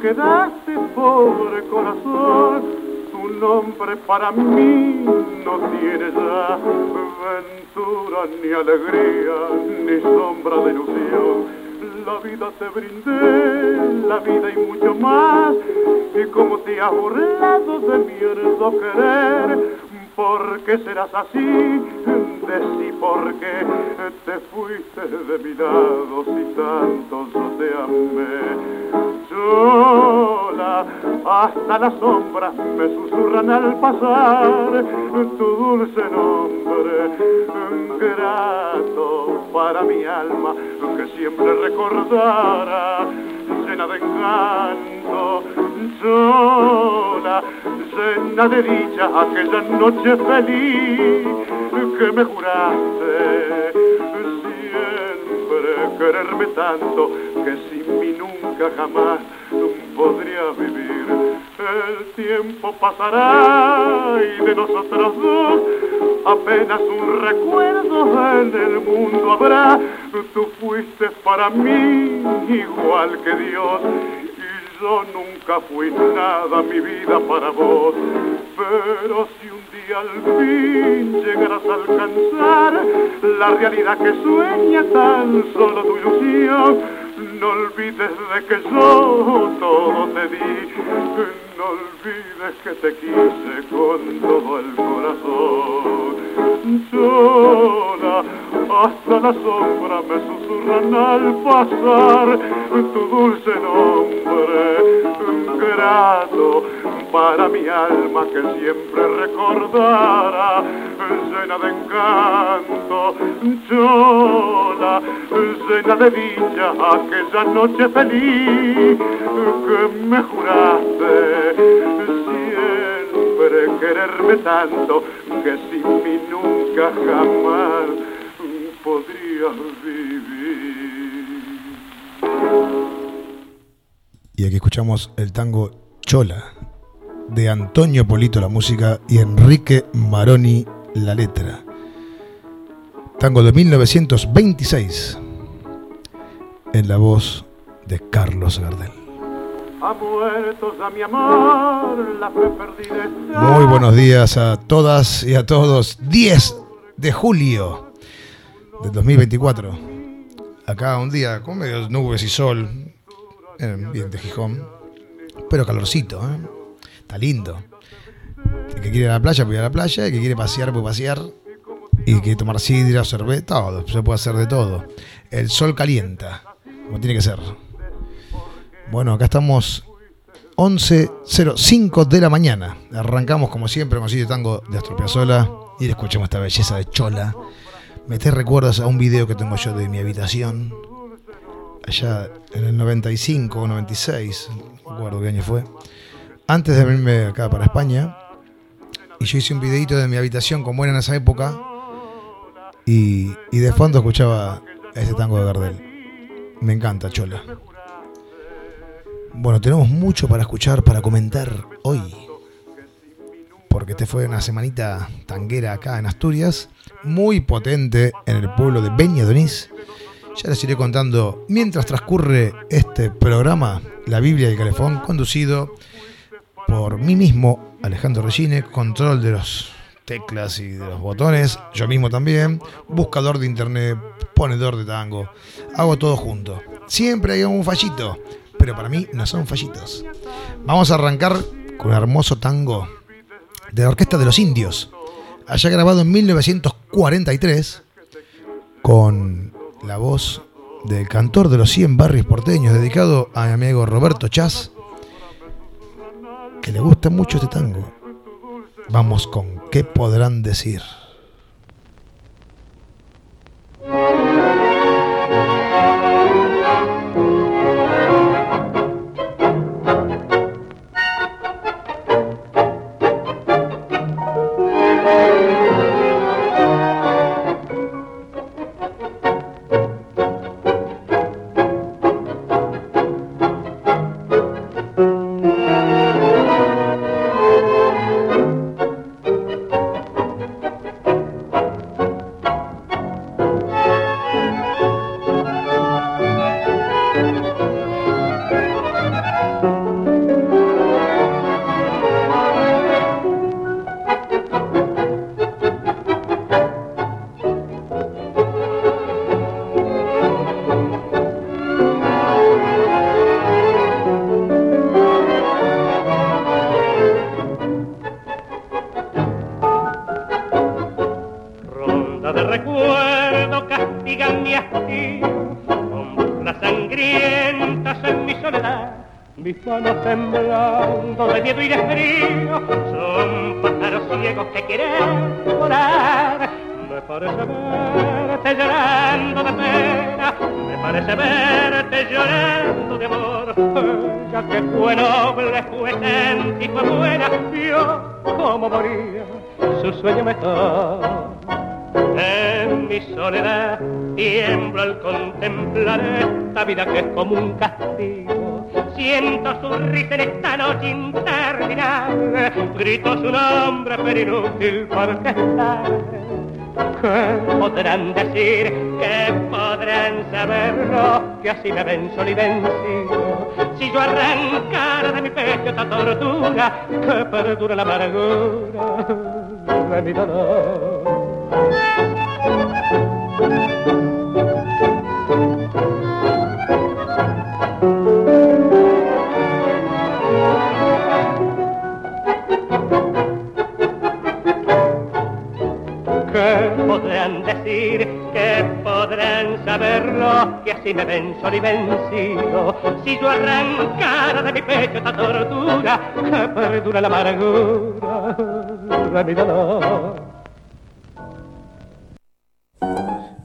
quedaste, pobre corazón, tu nombre para mí no tiene ya ventura, ni alegría, ni sombra de ilusión. La vida te brindé, la vida y mucho más, y como te has burlado de mi querer, ¿por qué serás así? Decí por qué te fuiste de mi lado si tanto yo te amé. Sola, hasta las sombras me susurran al pasar tu dulce nombre, grato para mi alma que siempre recordará llena de encanto, sola, llena de dicha aquella noche feliz que me juraste quererme tanto que sin mí nunca jamás podría vivir. El tiempo pasará y de nosotros dos apenas un recuerdo en el mundo habrá. Tú fuiste para mí igual que Dios yo nunca fui nada mi vida para vos. Pero si un día al fin llegarás a alcanzar la realidad que sueña tan solo tu ilusión, no olvides de que yo todo te di, no olvides que te quise con todo el corazón. Sola, hasta la sombra me susurran al pasar tu dulce nombre, grato para mi alma que siempre recordará, llena de encanto, sola, llena de dicha, aquella noche feliz que me juraste siempre quererme tanto que sin mí nunca jamás podrías vivir. Y aquí escuchamos el tango Chola de Antonio Polito la música y Enrique Maroni la letra. Tango de 1926 en la voz de Carlos Gardel. Muy buenos días a todas y a todos. 10 de julio del 2024. Acá un día con medio nubes y sol, bien de Gijón, pero calorcito, ¿eh? Está lindo. El que quiere ir a la playa, puede ir a la playa. El que quiere pasear, puede pasear. Y que quiere tomar sidra, cerveza, todo. Se puede hacer de todo. El sol calienta, como tiene que ser. Bueno, acá estamos 11.05 de la mañana. Arrancamos como siempre con sitio tango de Astro Piazzolla y escuchamos esta belleza de Chola. Me te recuerdas a un video que tengo yo de mi habitación. Allá en el 95 o 96, no recuerdo qué año fue antes de venirme acá para España. Y yo hice un videito de mi habitación como era en esa época. Y, de fondo escuchaba ese tango de Gardel. Me encanta, Chola. Bueno, tenemos mucho para escuchar, para comentar hoy. Porque este fue una semanita tanguera acá en Asturias. Muy potente en el pueblo de Donís. Ya les iré contando mientras transcurre este programa, La Biblia del Calefón, conducido por mí mismo, Alejandro Regine, control de los teclas y de los botones, yo mismo también, buscador de internet, ponedor de tango, hago todo junto. Siempre hay un fallito, pero para mí no son fallitos. Vamos a arrancar con un hermoso tango de la Orquesta de los Indios, allá grabado en 1943, con la voz del cantor de los 100 barrios porteños, dedicado a mi amigo Roberto Chas que le gusta mucho este tango. Vamos con ¿Qué podrán decir? Esta vida que es como un castigo. Siento su risa en esta noche interminable, grito su nombre pero inútil porque está. ¿Qué podrán decir? ¿Qué podrán saberlo? Que así me ven y vencido. Si yo arrancara de mi pecho esta tortura, que perdura la amargura de mi dolor. Así me ven solo y vencido. Si yo arrancara de mi pecho esta tortura, que perdura la amargura de mi dolor.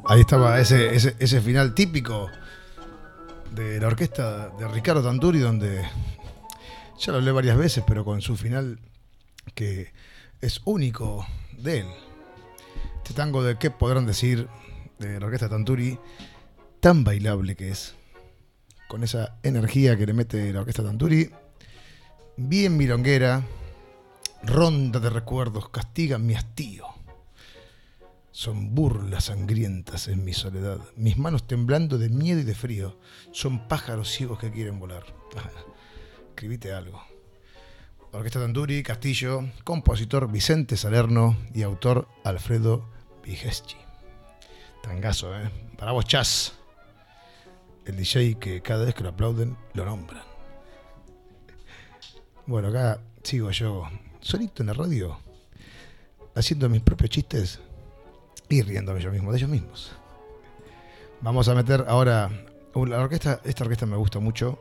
Ahí estaba ese, ese, ese final típico de la orquesta de Ricardo Tanturi, donde ya lo hablé varias veces, pero con su final que es único de él. Este tango de qué podrán decir de la orquesta Tanturi, tan bailable que es, con esa energía que le mete la orquesta Tanturi, bien milonguera, ronda de recuerdos, castiga mi hastío. Son burlas sangrientas en mi soledad, mis manos temblando de miedo y de frío. Son pájaros ciegos que quieren volar. Escribite algo. Orquesta Tanturi, Castillo, compositor Vicente Salerno y autor Alfredo Vigeschi. Tangazo, ¿eh? Para vos, Chas. El DJ que cada vez que lo aplauden lo nombran. Bueno, acá sigo yo, solito en la radio, haciendo mis propios chistes y riéndome yo mismo, de ellos mismos. Vamos a meter ahora la orquesta, esta orquesta me gusta mucho,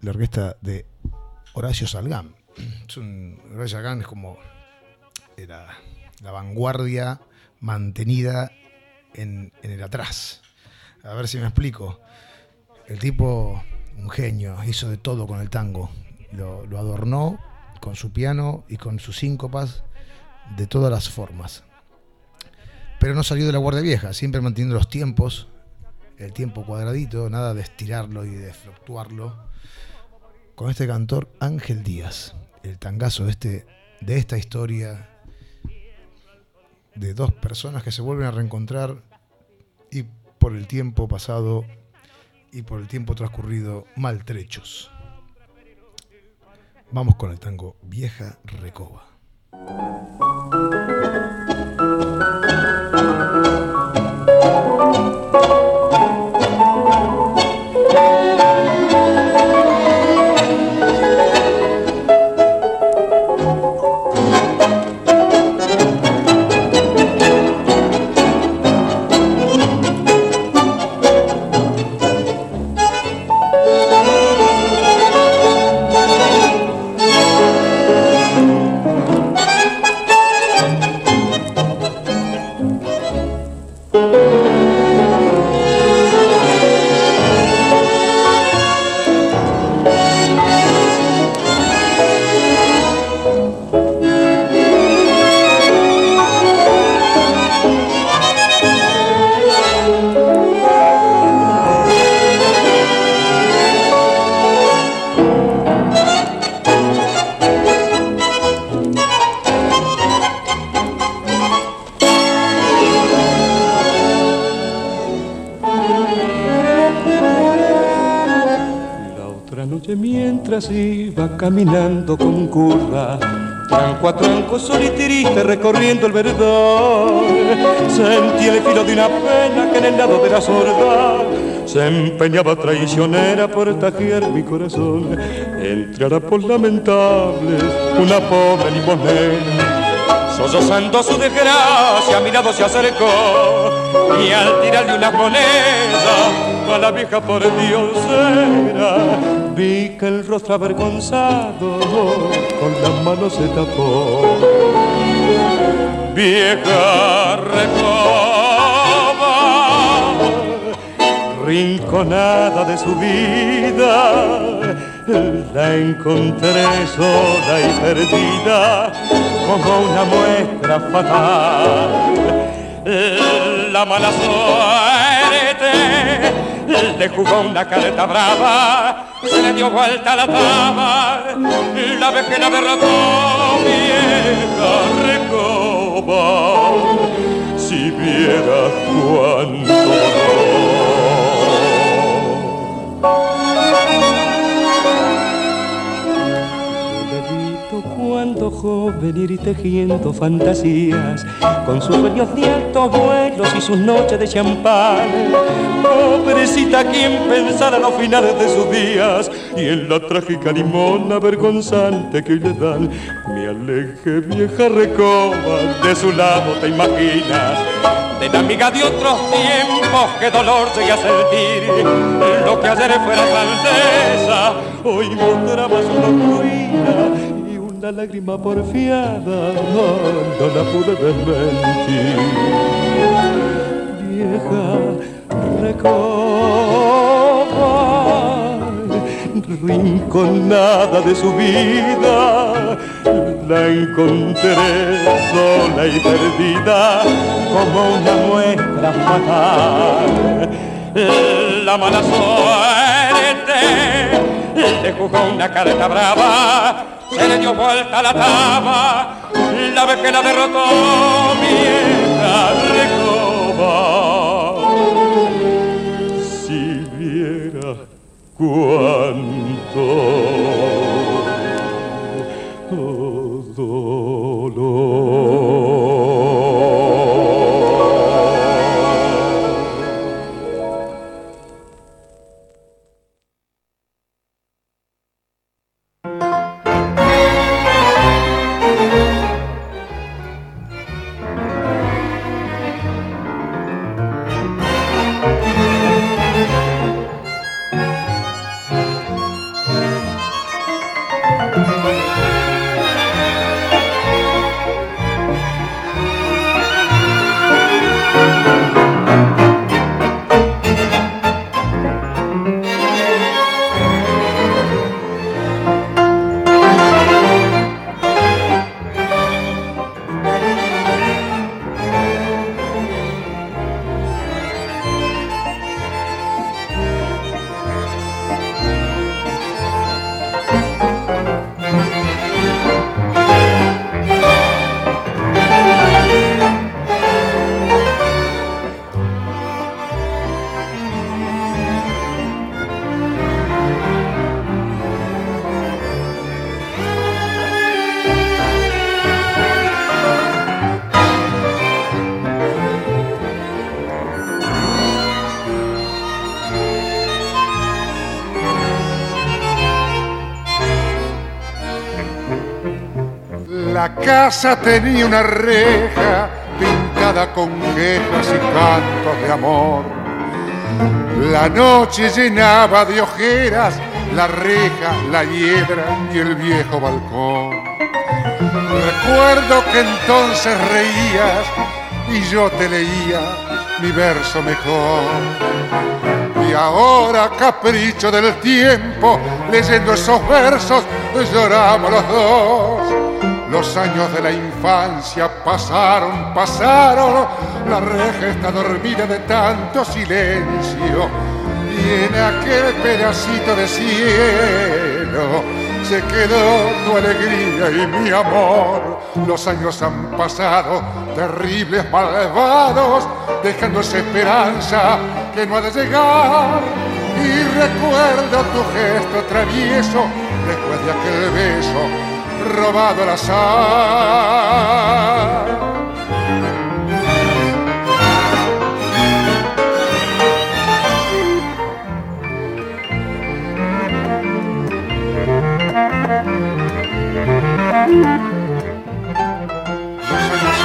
la orquesta de Horacio Salgán. Es un, Horacio Salgán es como la, vanguardia mantenida en, en, el atrás. A ver si me explico. El tipo, un genio, hizo de todo con el tango. Lo, adornó con su piano y con sus síncopas de todas las formas pero no salió de la guardia vieja, siempre manteniendo los tiempos, el tiempo cuadradito, nada de estirarlo y de fluctuarlo. Con este cantor Ángel Díaz, el tangazo de, este, de esta historia de dos personas que se vuelven a reencontrar y por el tiempo pasado y por el tiempo transcurrido maltrechos. Vamos con el tango Vieja Recoba. Caminando con curva, tranco a tranco, solitirista recorriendo el verdor. Sentí el filo de una pena que en el lado de la sorda se empeñaba traicionera por tajear mi corazón. Entrará por lamentables una pobre limonera sollozando su desgracia, mi lado se acercó y al tirarle una moneda a la vieja por Dios era, vi que el rostro avergonzado con las manos se tapó. Vieja recoba, rinconada de su vida, la encontré sola y perdida como una muestra fatal. La mala suerte le jugó una carta brava, se le dio vuelta la dama, la la derrotó vieja recoba, si vieras cuánto cuando joven ir tejiendo fantasías con sus sueños de altos vuelos y sus noches de champán. Pobrecita quien pensara los finales de sus días y en la trágica limona vergonzante que le dan. Me aleje vieja recoba, de su lado te imaginas de la amiga de otros tiempos que dolor llegué a sentir. Lo que ayer fuera grandeza, hoy mostraba su ruina la lágrima porfiada no la pude desmentir. Vieja recoba, rinconada de su vida, la encontré sola y perdida como una muestra fatal. La mala suerte le jugó una carta brava se le dio vuelta la taba, la vez que la derrotó vieja recoba. Si viera cuánto tenía una reja pintada con quejas y cantos de amor. La noche llenaba de ojeras la reja, la hiedra y el viejo balcón. Recuerdo que entonces reías y yo te leía mi verso mejor. Y ahora, capricho del tiempo, leyendo esos versos, lloramos los dos los años de la infancia pasaron, pasaron, la reja está dormida de tanto silencio y en aquel pedacito de cielo se quedó tu alegría y mi amor. Los años han pasado, terribles, malvados, dejando esa esperanza que no ha de llegar. Y recuerdo tu gesto travieso después de aquel beso robado al azar.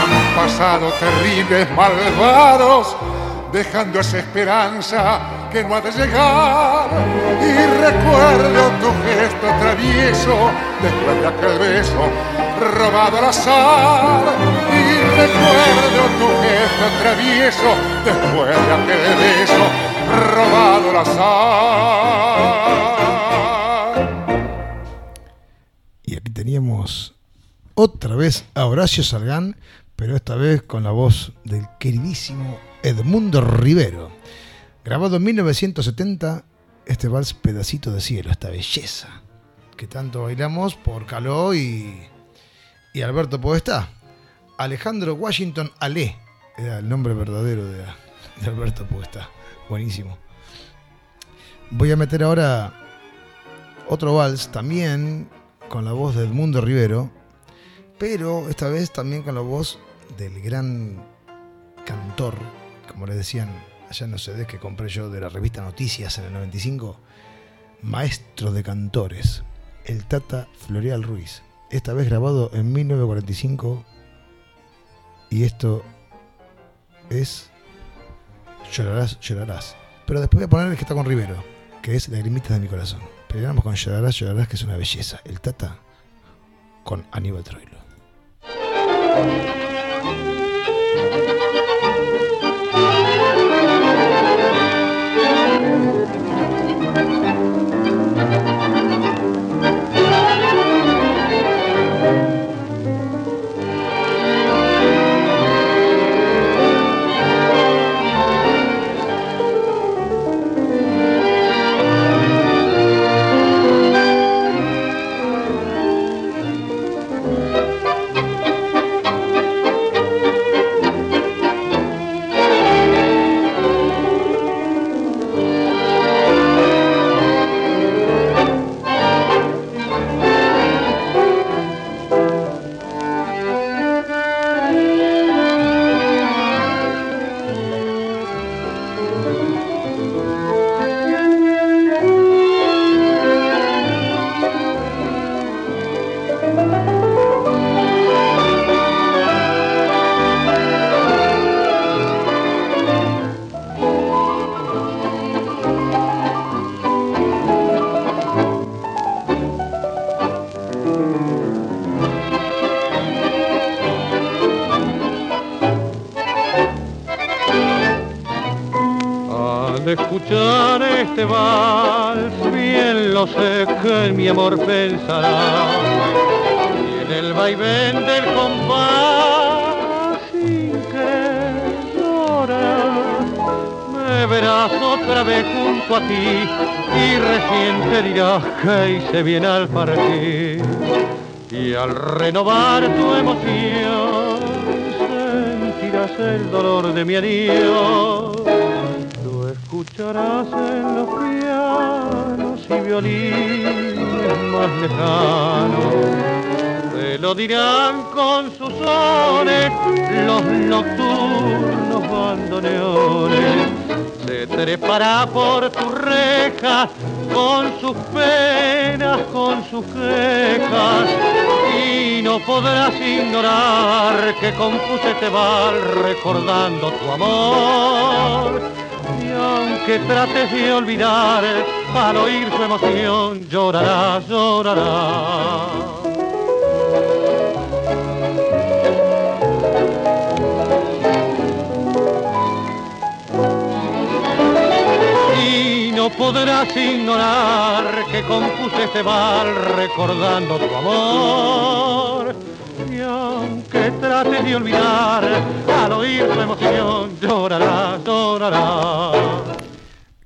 Los pasado terribles, malvados, dejando esa esperanza que no ha de llegar. Y recuerdo tu gesto travieso después de aquel beso robado al azar. Y recuerdo tu gesto travieso después de aquel beso robado al azar. Y aquí teníamos otra vez a Horacio Salgán, pero esta vez con la voz del queridísimo Edmundo Rivero. Grabado en 1970, este vals Pedacito de Cielo, esta belleza que tanto bailamos por Caló y, y Alberto Podestá. Alejandro Washington Ale era el nombre verdadero de, Alberto Podestá. Buenísimo. Voy a meter ahora otro vals también con la voz de Edmundo Rivero, pero esta vez también con la voz del gran cantor, como le decían allá en los CDs que compré yo de la revista Noticias en el 95, maestro de cantores, el Tata Floreal Ruiz. Esta vez grabado en 1945 y esto es Llorarás, llorarás. Pero después voy a poner el que está con Rivero, que es Lagrimitas de mi corazón. Pero con Llorarás, llorarás, que es una belleza. El Tata con Aníbal Troilo. Junto a ti y recién te dirás que hice bien al partir. Y al renovar tu emoción, sentirás el dolor de mi adiós lo escucharás en los pianos y violines más lejanos. Te lo dirán con sus sones los nocturnos bandoneones. Se trepará por tus rejas con sus penas, con sus quejas. Y no podrás ignorar que compuse este val recordando tu amor. Y aunque trates de olvidar, al oír su emoción llorarás, llorarás. No podrás ignorar que compuse este val recordando tu amor. Y aunque trates de olvidar, al oír tu emoción llorarás, llorarás.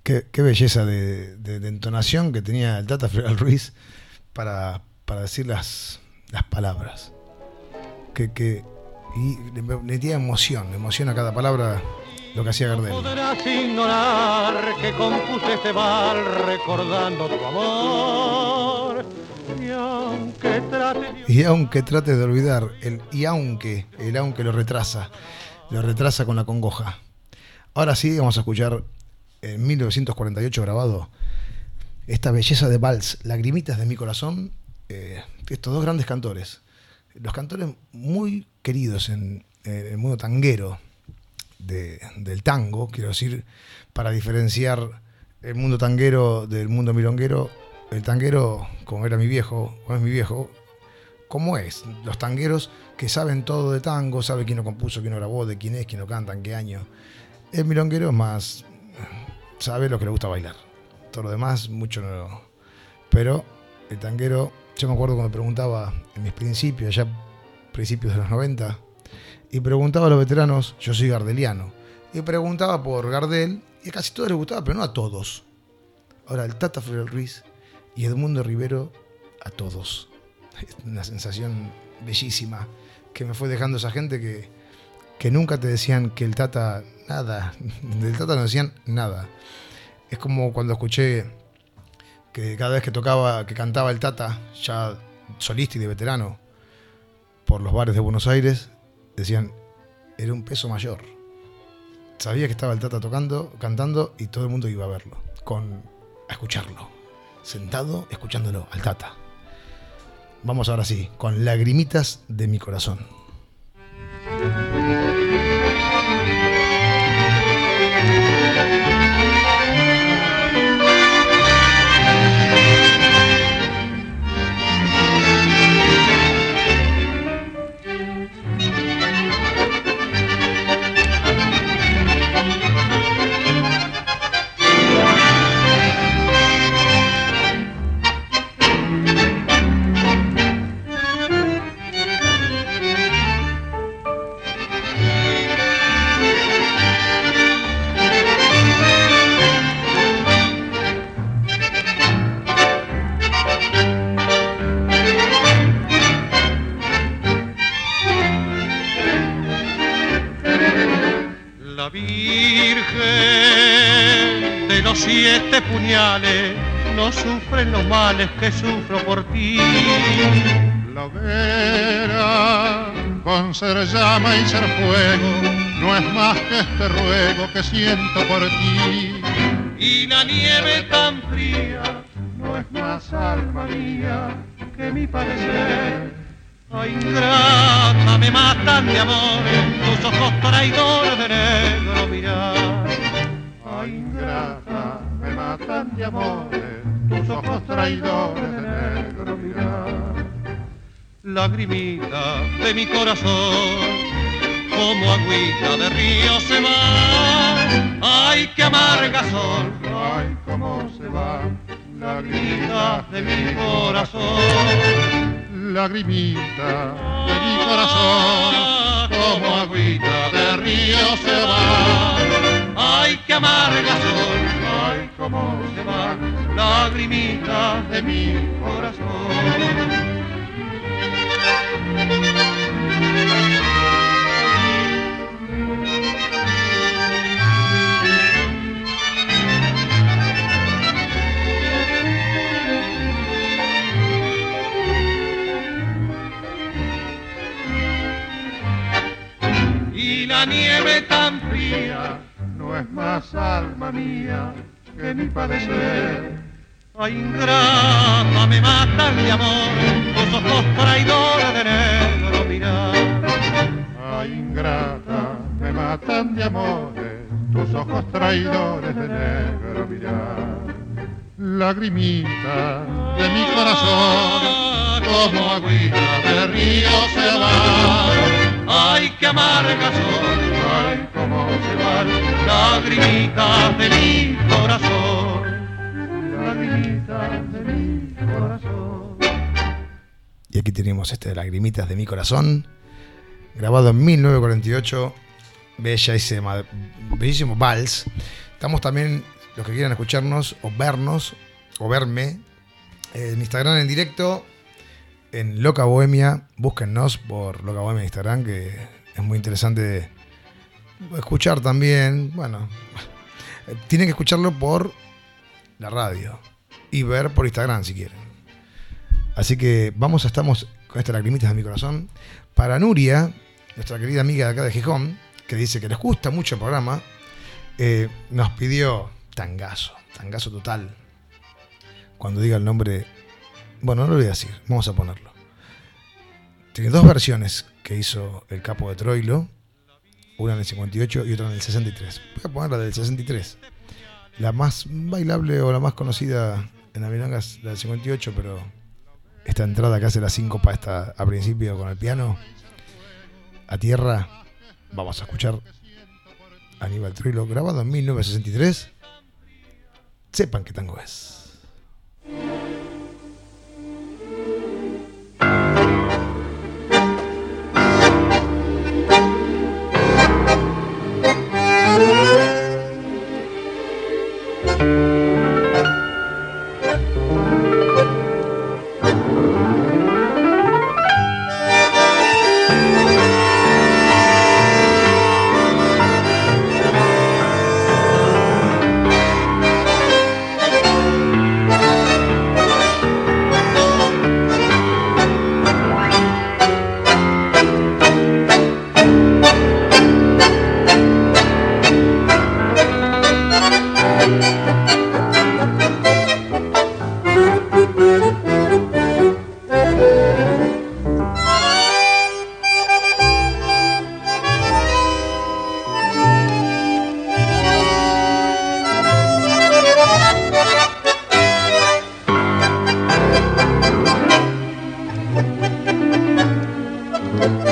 Qué, qué belleza de, de- de entonación que tenía el Tata Floreal Ruiz para, para decir las, las palabras. Que, que, y le metía emoción, emoción a cada palabra lo que hacía Gardel. Podrás ignorar que compuse este val recordando tu amor. Y aunque trates de Y aunque trates de olvidar, el y aunque, el aunque lo retrasa, lo retrasa con la congoja. Ahora sí, vamos a escuchar en 1948 grabado esta belleza de vals, Lagrimitas de mi corazón, eh, estos dos grandes cantores. Los cantores muy queridos en, eh, el mundo tanguero de- del tango, quiero decir, para diferenciar el mundo tanguero del mundo milonguero, el tanguero, como era mi viejo, o es mi viejo, ¿cómo es? Los tangueros que saben todo de tango, sabe quién lo compuso, quién lo grabó, de quién es, quién lo canta, qué año. El milonguero es más, sabe lo que le gusta bailar. Todo lo demás, mucho no. Pero el tanguero, yo me acuerdo cuando preguntaba en mis principios, ya principios de los 90, y preguntaba a los veteranos, yo soy gardeliano, y preguntaba por Gardel, y a casi todos les gustaba, pero no a todos. Ahora, el Tata Florel Ruiz y Edmundo Rivero, a todos. Una sensación bellísima que me fue dejando esa gente que, que nunca te decían que el Tata, nada, del Tata no decían nada. Es como cuando escuché que cada vez que tocaba, que cantaba el Tata, ya solista y de veterano, por los bares de Buenos Aires, decían, era un peso mayor. Sabía que estaba el Tata tocando, cantando y todo el mundo iba a verlo, con, a escucharlo, sentado escuchándolo al Tata. Vamos ahora sí, con lagrimitas de mi corazón. Siete puñales no sufre los males que sufro por ti. La hoguera, con ser llama y ser fuego, no es más que este ruego que siento por ti. Y la nieve tan fría No es más alma mía que mi padecer. Ay, ingrata, me matan de amor, tus ojos traidores de negro mirar. Ay, ingrata, matan de amores, tus ojos traidores de negro mirar. lagrimita de mi corazón, como agüita de río se va. Ay, qué amarga son, Ay, cómo se va, lagrimita de mi corazón. lagrimita de mi corazón, como agüita de río se va. Ay, qué amarga Ay, cómo se va, lagrimita de mi corazón. Y la nieve tan fría no es más alma mía que mi padecer. Ay, ingrata, me matan de amor, tus ojos traidores de negro mirar. Ay, ingrata, me matan de amores, tus ojos traidores de negro mirar. Lagrimita de mi corazón, como agüita de río se va. Ay, qué amargas son, Ay, cómo se va, lagrimitas de mi corazón. lagrimita de mi corazón. Y aquí tenemos este de Lagrimitas de mi corazón, grabado en 1948, bella ese bellísimo vals. Estamos también, los que quieran escucharnos o vernos o verme, en Instagram en directo, en Loca Bohemia, búsquennos por Loca Bohemia Instagram, que es muy interesante escuchar también, bueno, tienen que escucharlo por la radio y ver por Instagram si quieren. Así que vamos, estamos con estas lagrimitas de mi corazón. Para Nuria, nuestra querida amiga de acá de Gijón, que dice que les gusta mucho el programa, eh, nos pidió tangazo, tangazo total. Cuando diga el nombre, bueno, no lo voy a decir, vamos a ponerlo. Tiene dos versiones que hizo el capo de Troilo, una en el 58 y otra en el 63. Voy a poner la del 63. La más bailable o la más conocida en la milonga es la del 58, pero esta entrada que hace la síncopa esta a principio con el piano a tierra, vamos a escuchar Aníbal Troilo grabado en 1963. Sepan qué tango es. Thank you.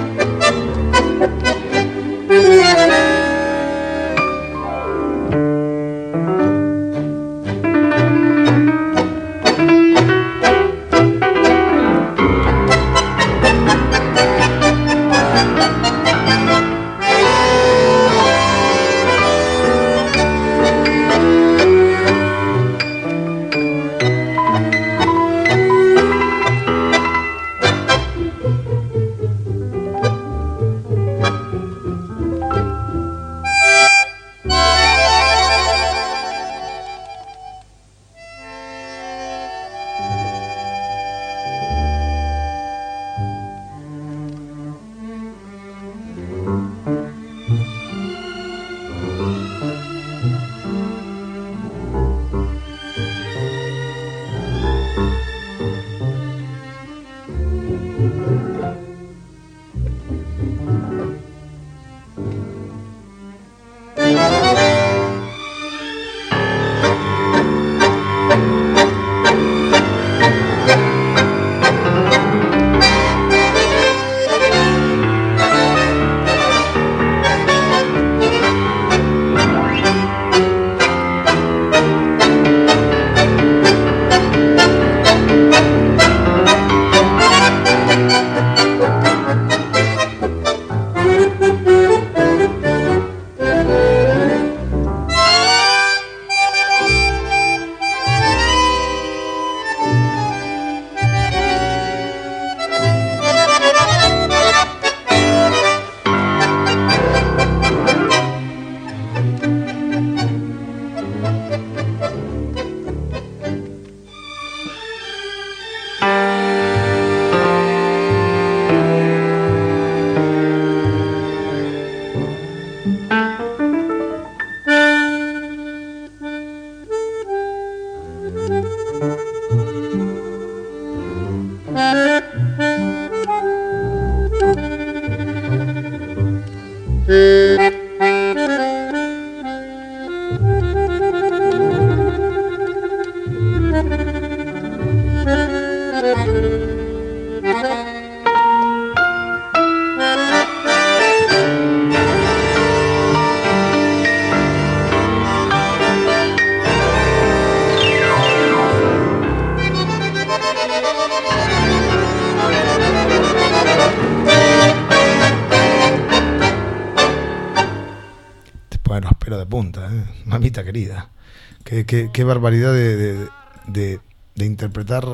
Qué, barbaridad de, interpretar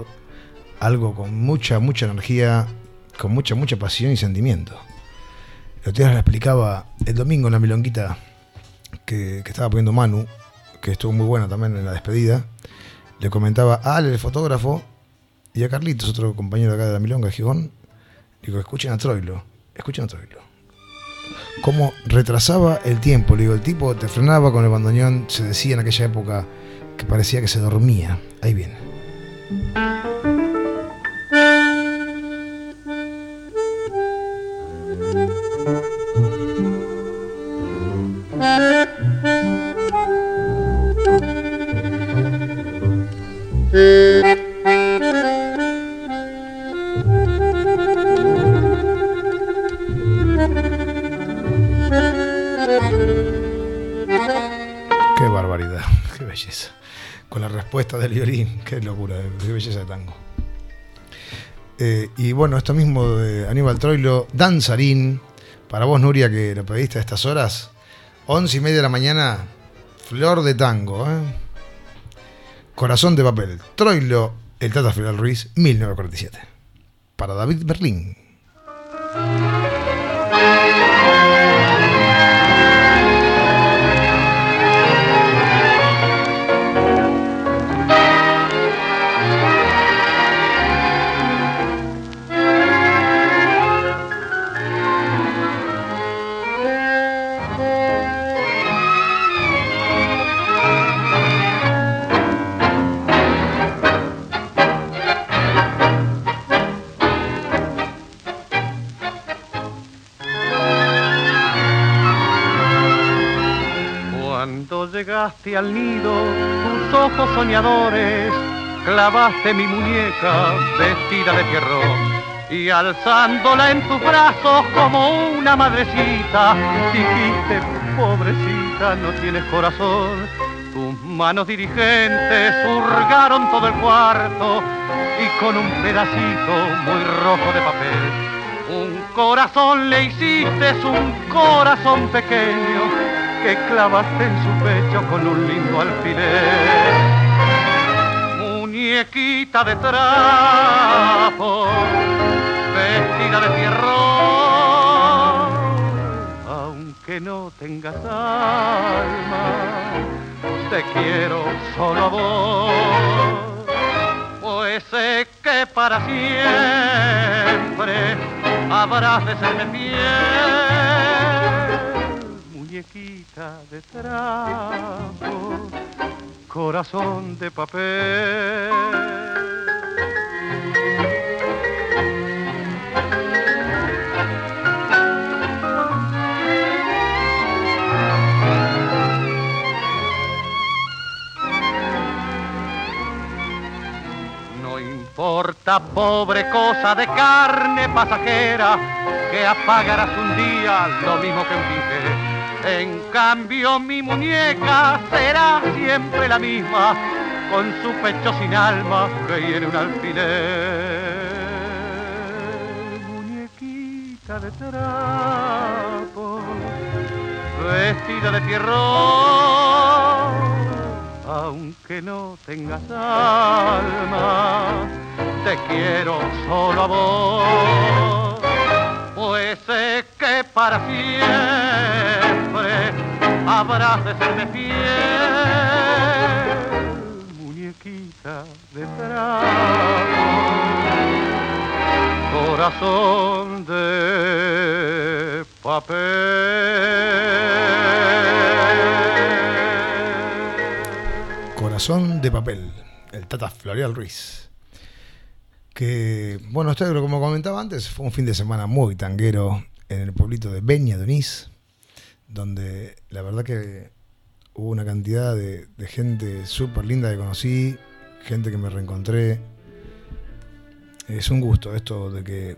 algo con mucha, mucha energía, con mucha, mucha pasión y sentimiento. Lo que la explicaba el domingo en la milonguita que, estaba poniendo Manu, que estuvo muy buena también en la despedida. Le comentaba a Ale, el fotógrafo, y a Carlitos, otro compañero acá de la milonga Gijón. Digo, escuchen a Troilo, escuchen a Troilo. Cómo retrasaba el tiempo. Le digo, el tipo te frenaba con el bandoneón, se decía en aquella época que parecía que se dormía. Ahí viene. Con la respuesta del violín, qué locura, qué belleza de tango. Eh, y bueno, esto mismo de Aníbal Troilo, Danzarín, para vos Nuria que lo pediste a estas horas, once y media de la mañana, flor de tango, ¿eh? Corazón de papel, Troilo, el Tata Fidel Ruiz, 1947. Para David Berlín. Al nido, tus ojos soñadores, clavaste mi muñeca vestida de fierro y alzándola en tus brazos como una madrecita, dijiste, pobrecita, no tienes corazón. Tus manos dirigentes hurgaron todo el cuarto y con un pedacito muy rojo de papel, un corazón le hiciste, un corazón pequeño que clavaste en su pecho con un lindo alfiler. Muñequita de trapo, vestida de fierro, aunque no tengas alma, te quiero solo a vos. Pues sé que para siempre habrás de serme fiel muñequita de trapo, corazón de papel. No importa, pobre cosa de carne pasajera, que apagarás un día lo mismo que un pique. En cambio mi muñeca será siempre la misma, con su pecho sin alma que tiene un alfiler. Muñequita de trapo, vestida de tierra, aunque no tengas alma, te quiero solo a vos, pues sé que para siempre habrás de serme fiel, muñequita de trapo, corazón de papel. Corazón de papel, el Tata Floreal Ruiz. Que, bueno, esto como comentaba antes, fue un fin de semana muy tanguero en el pueblito de Beña Donís, donde la verdad que hubo una cantidad de, gente súper linda que conocí, gente que me reencontré. Es un gusto esto de que,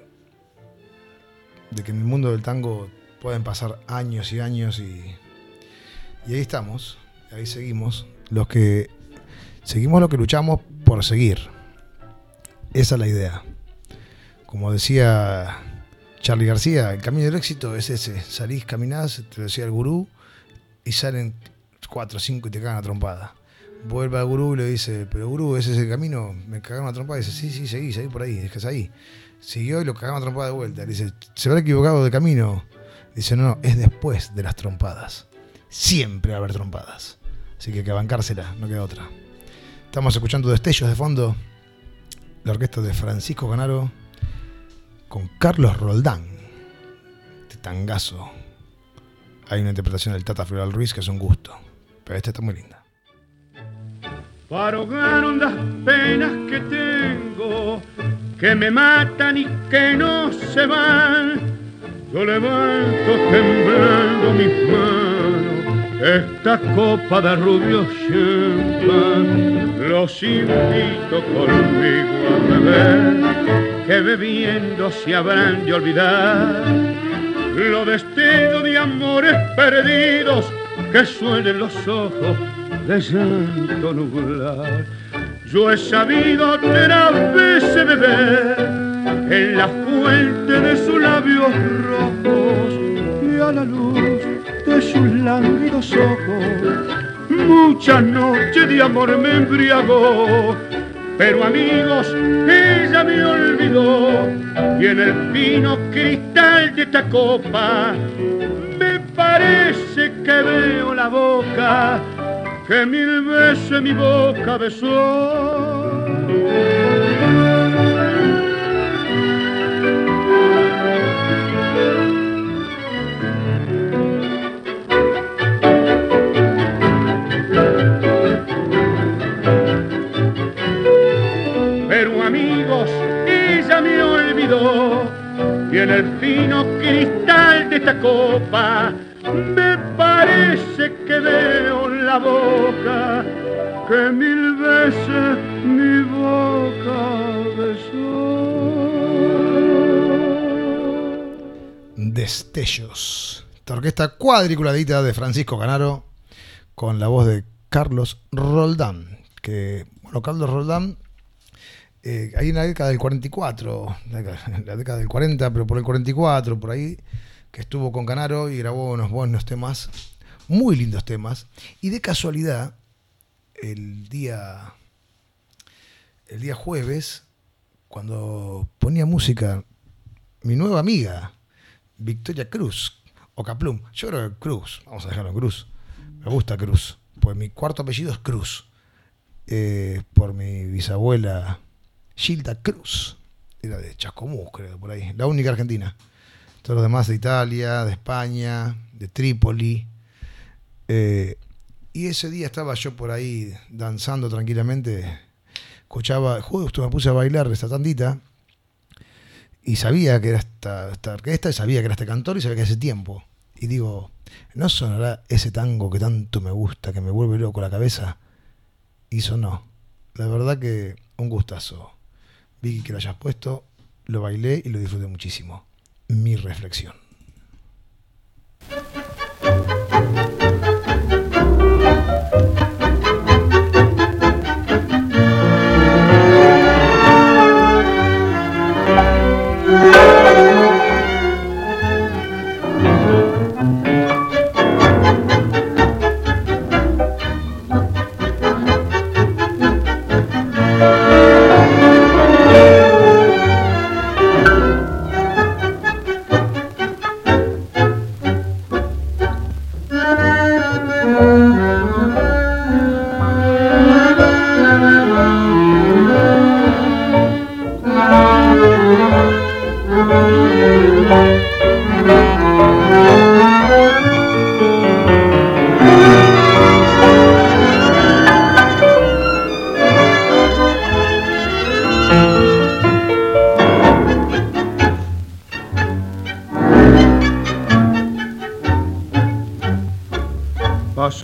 de que en el mundo del tango pueden pasar años y años y, y ahí estamos, ahí seguimos, los que seguimos lo que luchamos por seguir. Esa es la idea. Como decía Charlie García, el camino del éxito es ese. Salís, caminás, te decía el gurú, y salen cuatro o cinco y te cagan a trompada. Vuelve al gurú y le dice, pero gurú, ese es el camino, me cagaron a trompada. Y dice, sí, sí, seguí, seguí por ahí, es que es ahí. Siguió y lo cagaron a trompada de vuelta. Le dice, ¿se habrá equivocado de camino? Dice, no, no, es después de las trompadas. Siempre va a haber trompadas. Así que hay que bancársela, no queda otra. Estamos escuchando destellos de fondo. La orquesta de Francisco Ganaro con Carlos Roldán. Este tangazo. Hay una interpretación del Tata Floral Ruiz que es un gusto. Pero esta está muy linda. Para ahogar las penas que tengo, que me matan y que no se van, yo levanto temblando mis manos esta copa de rubio champán. Los invito conmigo a beber, que bebiendo se habrán de olvidar lo destino de amores perdidos que suelen los ojos de llanto nublar. Yo he sabido tres veces beber en la fuente de sus labios rojos y a la luz de sus lánguidos ojos. Muchas noches de amor me embriagó, pero amigos, ella me olvidó y en el fino cristal de esta copa me parece que veo la boca que mil veces mi boca besó. En el fino cristal de esta copa me parece que veo la boca que mil veces mi boca besó. Destellos. Esta orquesta cuadriculadita de Francisco Canaro con la voz de Carlos Roldán. Que, bueno, Carlos Roldán, eh, ahí en la década del 44, la década- del 40, pero por el 44, por ahí, que estuvo con Canaro y grabó unos buenos temas, muy lindos temas. Y de casualidad, el día, el día jueves, cuando ponía música, mi nueva amiga, Victoria Cruz, o Caplum, yo creo que Cruz, vamos a dejarlo Cruz, me gusta Cruz, pues mi cuarto apellido es Cruz, eh, por mi bisabuela Gilda Cruz, era de Chascomús, creo, por ahí, la única argentina. Todos los demás de Italia, de España, de Trípoli. Eh, y ese día estaba yo por ahí danzando tranquilamente, escuchaba, justo me puse a bailar esta tandita, y sabía que era esta, esta orquesta, y sabía que era este cantor, y sabía que hace tiempo. Y digo, ¿no sonará ese tango que tanto me gusta, que me vuelve loco la cabeza? Y sonó. La verdad que un gustazo. Vicky, que lo hayas puesto, lo bailé y lo disfruté muchísimo. Mi reflexión.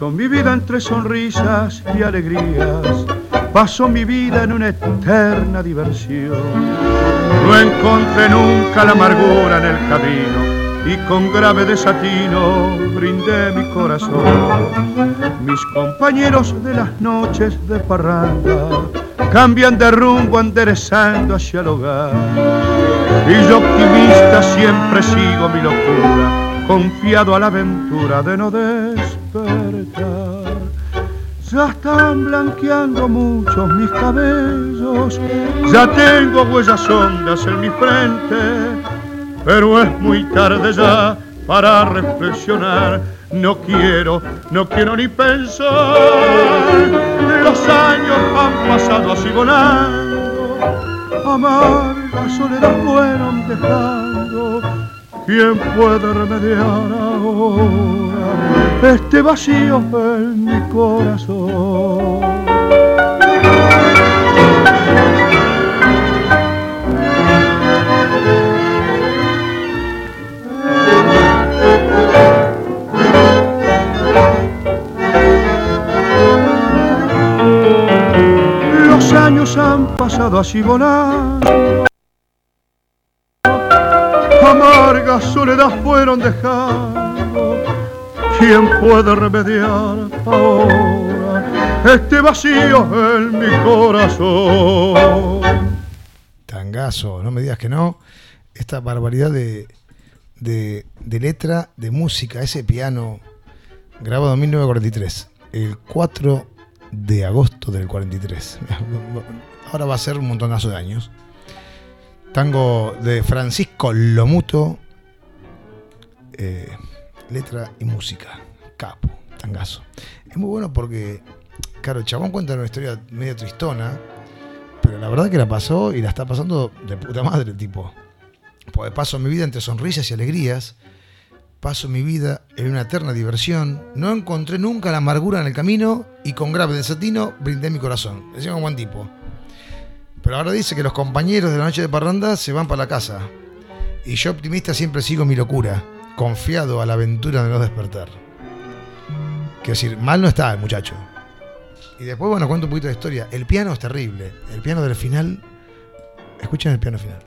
Paso mi vida entre sonrisas y alegrías, paso mi vida en una eterna diversión. No encontré nunca la amargura en el camino y con grave desatino brindé mi corazón. Mis compañeros de las noches de parranda cambian de rumbo enderezando hacia el hogar. Y yo optimista siempre sigo mi locura, confiado a la aventura de no despertar. Están blanqueando muchos mis cabellos, ya tengo huellas hondas en mi frente, pero es muy tarde ya para reflexionar. No quiero, no quiero ni pensar. Los años han pasado así volando, amarga soledad fueron dejando. ¿Quién puede remediar ahora este vacío en mi corazón. Los años han pasado así volando, amarga soledad fueron dejar ¿Quién puede remediar ahora este vacío en mi corazón? Tangazo, no me digas que no. Esta barbaridad de, de, de letra, de música, ese piano grabado en 1943, el 4 de agosto del 43. Ahora va a ser un montonazo de años. Tango de Francisco Lomuto, eh, letra y música, capo, tangazo. Es muy bueno porque, claro, el chabón cuenta una historia medio tristona, pero la verdad que la pasó y la está pasando de puta madre el tipo. Pues paso mi vida entre sonrisas y alegrías, paso mi vida en una eterna diversión, no encontré nunca la amargura en el camino y con grave desatino brindé mi corazón. Decía un buen tipo. Pero ahora dice que los compañeros de la noche de parranda se van para la casa. Y yo optimista siempre sigo mi locura, confiado a la aventura de no despertar. Quiero decir, mal no está el muchacho. Y después, bueno, cuento un poquito de historia. El piano es terrible. El piano del final. Escuchen el piano final.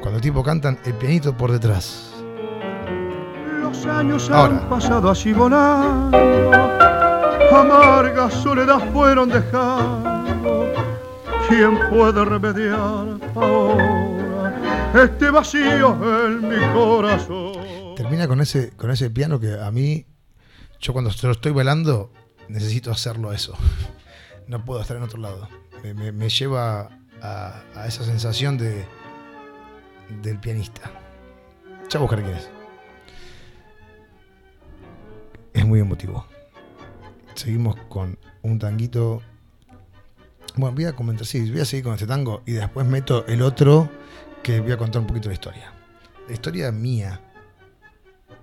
Cuando el tipo cantan el pianito por detrás. Los años Ahora. han pasado así volando, amarga soledad fueron dejando. ¿Quién puede remediar ahora este vacío en mi corazón? Termina con ese, con ese piano que a mí, yo cuando lo estoy bailando, necesito hacerlo eso. No puedo estar en otro lado. Me, me- lleva a, a esa sensación de del pianista. Ya buscaré quién es. Es muy emotivo. Seguimos con un tanguito. Bueno, voy a comentar, sí, voy a seguir con este tango y después meto el otro que voy a contar un poquito la historia. La historia mía.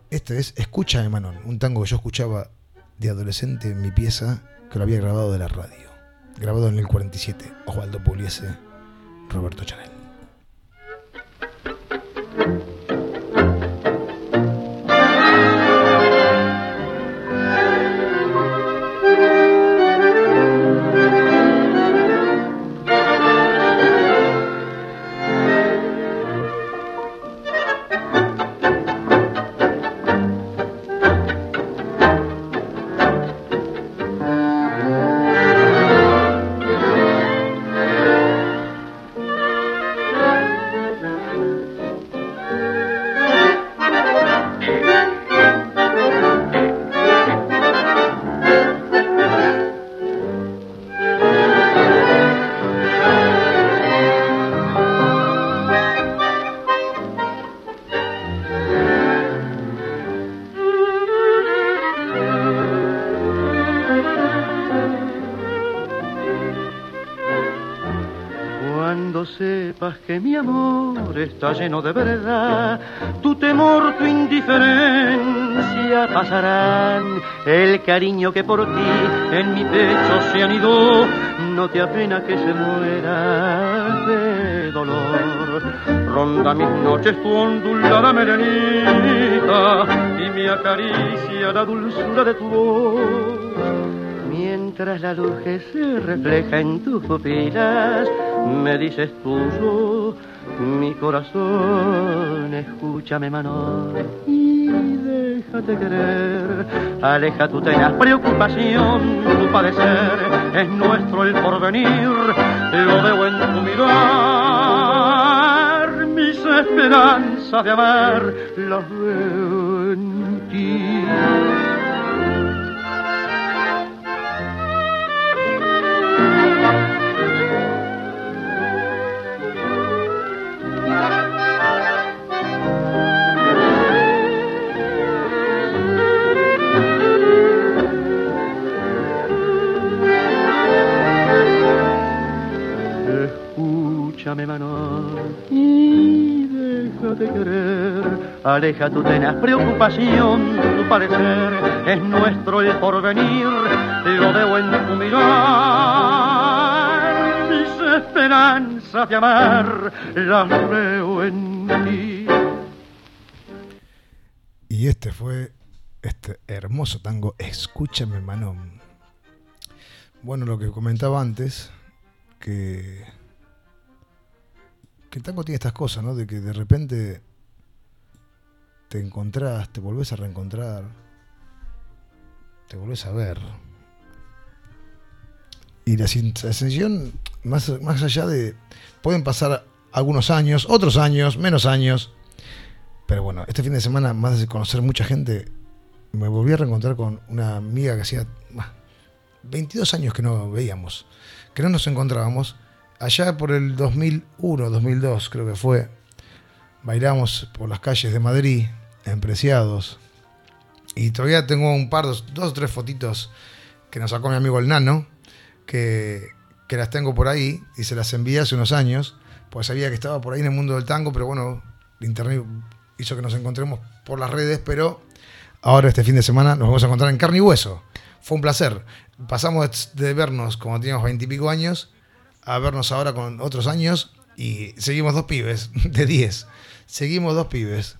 Este es Escúchame Manon, un tango que yo escuchaba de adolescente en mi pieza, que lo había grabado de la radio. Grabado en el 47, Osvaldo Pugliese, Roberto Chanel. Está lleno de verdad, tu temor, tu indiferencia pasarán. El cariño que por ti en mi pecho se anidó, no te apena que se muera de dolor. Ronda mis noches tu ondulada melenita y me acaricia la dulzura de tu voz. Mientras la luz que se refleja en tus pupilas me dices tuyo, mi corazón, escúchame mano. Y déjate querer. Aleja tu tenaz preocupación, tu padecer es nuestro el porvenir, lo veo en tu mirar, mis esperanzas de amar las veo Y déjate querer. Aleja tu tenaz preocupación, tu parecer es nuestro el porvenir. Lo veo en tu mirar, mis esperanzas de amar las veo en ti. Y este fue este hermoso tango Escúchame Manon. Bueno, lo que comentaba antes, que, que el tango tiene estas cosas, ¿no? De que de repente te encontrás, te volvés a reencontrar, te volvés a ver. Y la sensación, más, más allá de... Pueden pasar algunos años, otros años, menos años. Pero bueno, este fin de semana, más de conocer mucha gente, me volví a reencontrar con una amiga que hacía 22 años que no veíamos, que no nos encontrábamos. Allá por el 2001, 2002 creo que fue, bailamos por las calles de Madrid, en Preciados. Y todavía tengo un par, dos, dos o tres fotitos que nos sacó mi amigo el Nano, que, que las tengo por ahí y se las envié hace unos años, pues sabía que estaba por ahí en el mundo del tango, pero bueno, internet hizo que nos encontremos por las redes, pero ahora este fin de semana nos vamos a encontrar en carne y hueso. Fue un placer. Pasamos de vernos como teníamos veintipico años a vernos ahora con otros años y seguimos dos pibes de diez. Seguimos dos pibes.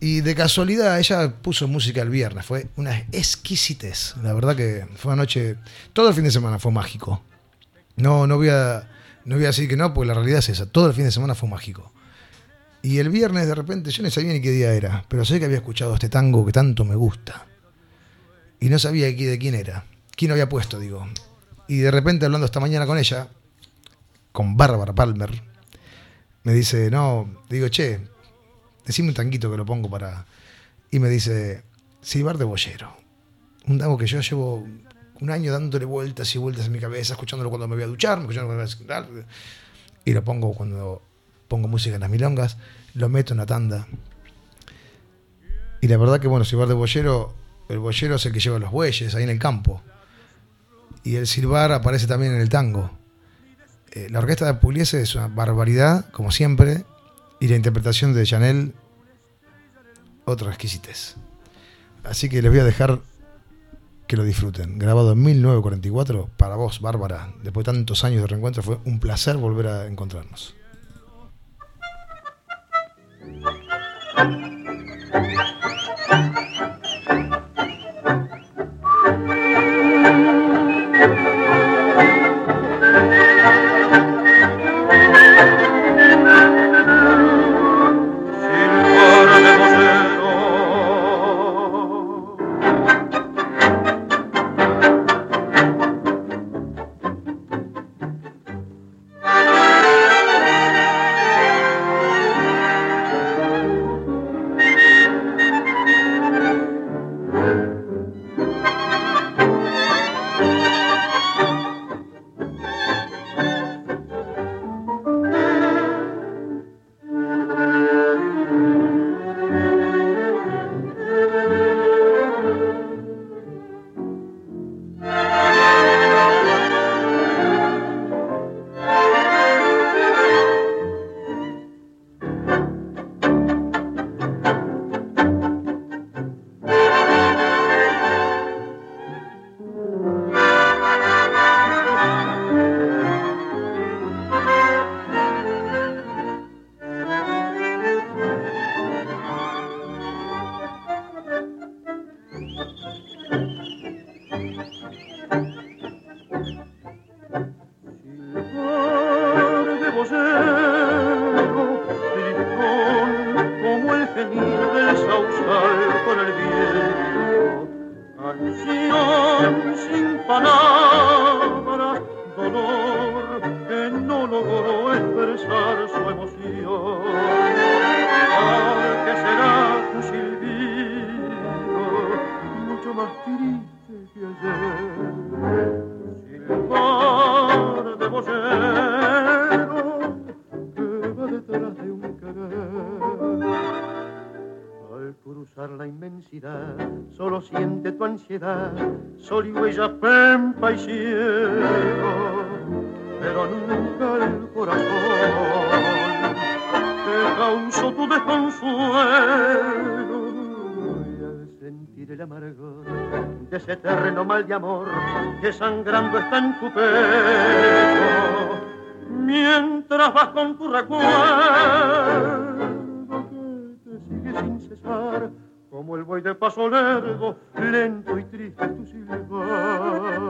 Y de casualidad ella puso música el viernes, fue una exquisitez. La verdad que fue una noche, todo el fin de semana fue mágico. No, no voy a, no voy a decir que no, porque la realidad es esa, todo el fin de semana fue mágico. Y el viernes de repente, yo no sabía ni qué día era, pero sé que había escuchado este tango que tanto me gusta. Y no sabía de quién era, quién había puesto, digo. Y de repente hablando esta mañana con ella, con Bárbara Palmer, me dice, no, digo, che, decime un tanguito que lo pongo para... Y me dice, Silbar de Bollero. Un tango que yo llevo un año dándole vueltas y vueltas en mi cabeza, escuchándolo cuando me voy a duchar, escuchándolo cuando me voy a... Y lo pongo cuando pongo música en las milongas, lo meto en la tanda. Y la verdad que, bueno, silbar de boyero, el boyero es el que lleva los bueyes ahí en el campo. Y el silbar aparece también en el tango. Eh, la orquesta de Pugliese es una barbaridad, como siempre, y la interpretación de Chanel, otra exquisitez. Así que les voy a dejar que lo disfruten. Grabado en 1944, para vos, Bárbara, después de tantos años de reencuentro, fue un placer volver a encontrarnos. Sol y huella, pempa y ciego, pero nunca el corazón que causó tu desconsuelo. Y al sentir el amargor de ese terreno mal de amor que sangrando está en tu pecho, mientras vas con tu recuerdo que te sigue sin cesar como el buey de paso largo, lento y triste tu silbar.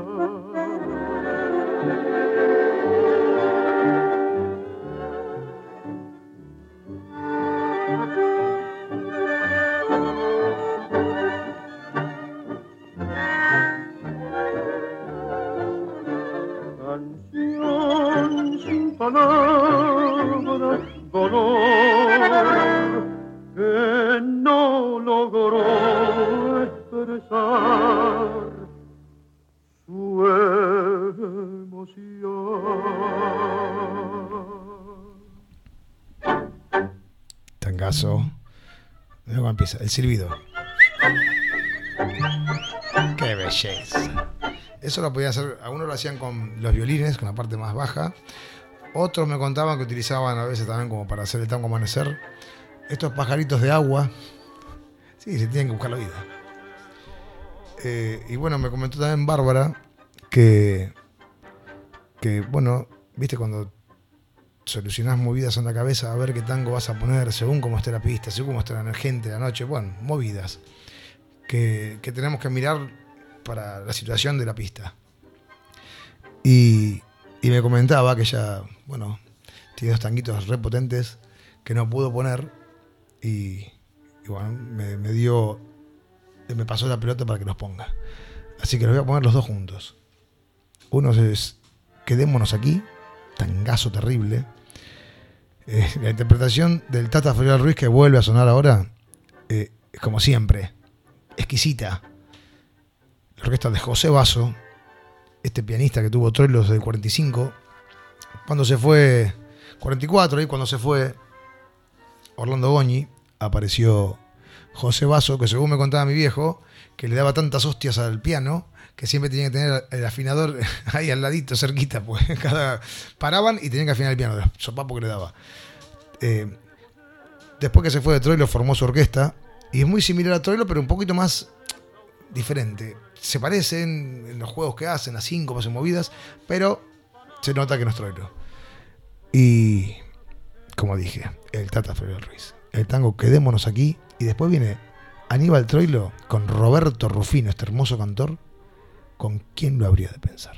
Canción sin palabras, dolor. Tangazo. Cómo empieza. El silbido. Qué belleza. Eso lo podían hacer, algunos lo hacían con los violines, con la parte más baja. Otros me contaban que utilizaban a veces también como para hacer el tango amanecer. Estos pajaritos de agua. Sí, se tienen que buscar la vida. Eh, y bueno, me comentó también Bárbara que, que, bueno, viste cuando solucionás movidas en la cabeza a ver qué tango vas a poner según cómo esté la pista, según cómo esté la gente, la noche, bueno, movidas. Que, que tenemos que mirar para la situación de la pista. Y, y me comentaba que ya, bueno, tiene dos tanguitos repotentes que no pudo poner y, bueno, me, dio, me pasó la pelota para que los ponga. Así que los voy a poner los dos juntos. Uno es Quedémonos aquí, tangazo terrible. Eh, la interpretación del Tata Federal Ruiz que vuelve a sonar ahora, eh, como siempre, exquisita la orquesta de José Basso, este pianista que tuvo troilos del 45, cuando se fue, 44, ahí cuando se fue Orlando Goñi, apareció José Basso, que según me contaba mi viejo, que le daba tantas hostias al piano, que siempre tenía que tener el afinador ahí al ladito, cerquita, pues cada paraban y tenían que afinar el piano, el sopapo que le daba. Eh, después que se fue de Troilo formó su orquesta, y es muy similar a Troilo, pero un poquito más diferente se parecen en los juegos que hacen, las síncopas y movidas, pero se nota que no es Troilo. Y, como dije, el Tata Federal Ruiz. El tango Quedémonos aquí. Y después viene Aníbal Troilo con Roberto Rufino, este hermoso cantor. ¿Con quién lo habría de pensar?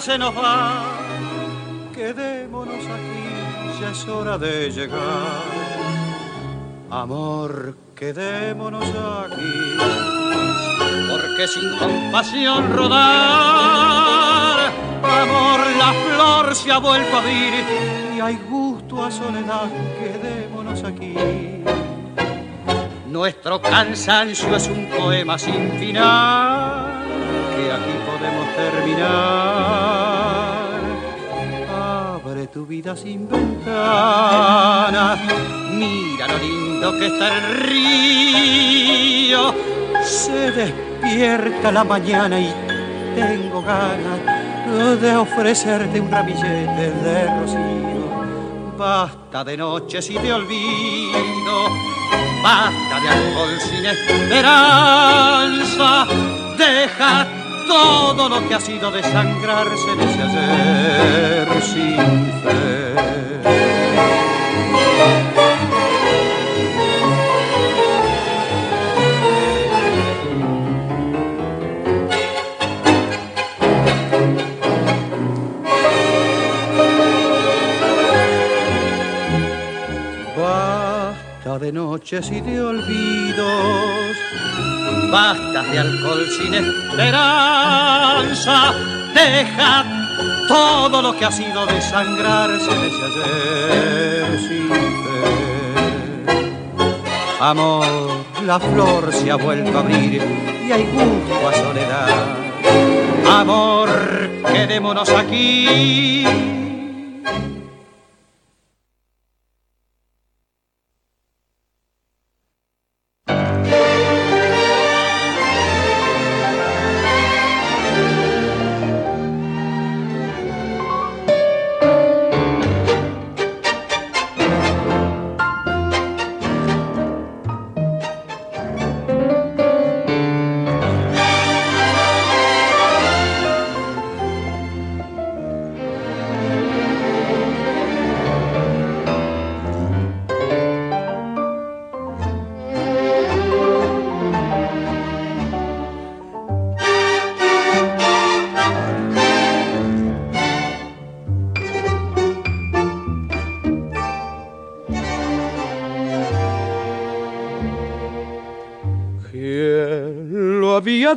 Se nos va. Quedémonos aquí, ya es hora de llegar. Amor, quedémonos aquí. Porque sin compasión rodar, amor, la flor se ha vuelto a abrir y hay gusto a soledad. Quedémonos aquí. Nuestro cansancio es un poema sin final terminar. Abre tu vida sin ventana, mira lo lindo que está el río. Se despierta la mañana y tengo ganas de ofrecerte un ramillete de rocío. Basta de noches y te olvido, basta de alcohol sin esperanza, deja todo lo que ha sido desangrarse en ese ayer sin fe. De noches y de olvidos, basta de alcohol sin esperanza, deja todo lo que ha sido desangrarse desde ayer sin fe. Amor, la flor se ha vuelto a abrir y hay gusto a soledad. Amor, quedémonos aquí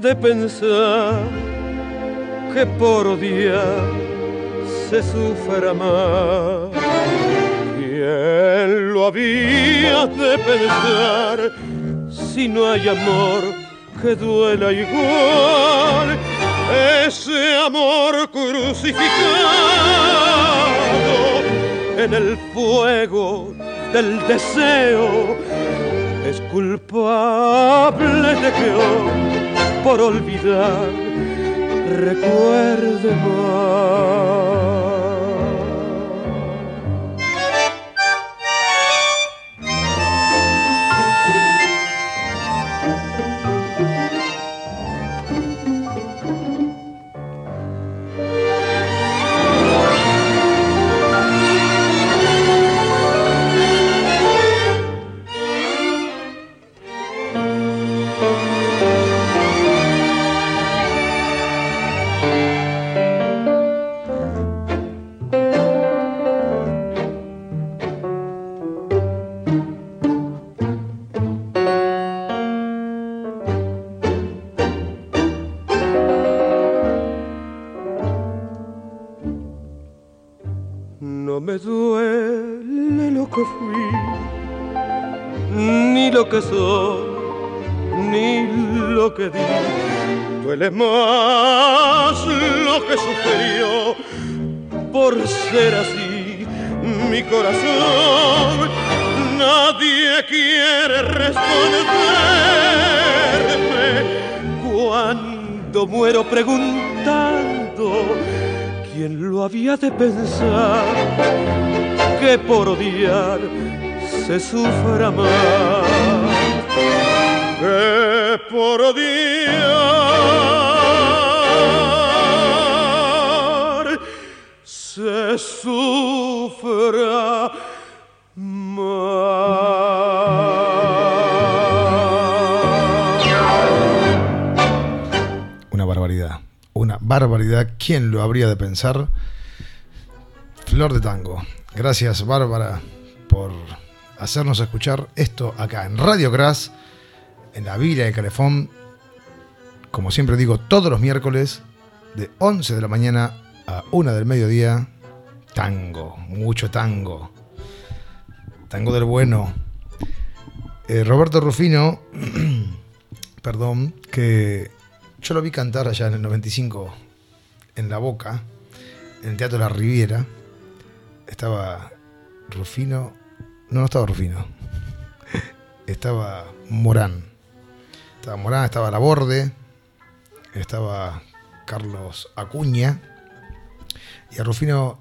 de pensar que por día se sufra más. ¿Quién lo había de pensar si no hay amor que duela igual? Ese amor crucificado en el fuego del deseo es culpable de que hoy por olvidar, recuerde más. Ni lo que di. Duele más lo que sufrió por ser así mi corazón. Nadie quiere responderme cuando muero preguntando quién lo había de pensar que por odiar se sufra más que por odiar se sufra más. Una barbaridad, una barbaridad. ¿Quién lo habría de pensar? Flor de tango. Gracias, Bárbara, por hacernos escuchar esto acá en Radio Crash, en la Villa de Calefón, como siempre digo, todos los miércoles, de 11 de la mañana a 1 del mediodía, tango, mucho tango, tango del bueno. Eh, Roberto Rufino, perdón, que yo lo vi cantar allá en el 95 en La Boca, en el Teatro La Riviera. Estaba Rufino no, no estaba Rufino. estaba Morán. Estaba Morán, estaba Laborde, estaba Carlos Acuña. Y a Rufino,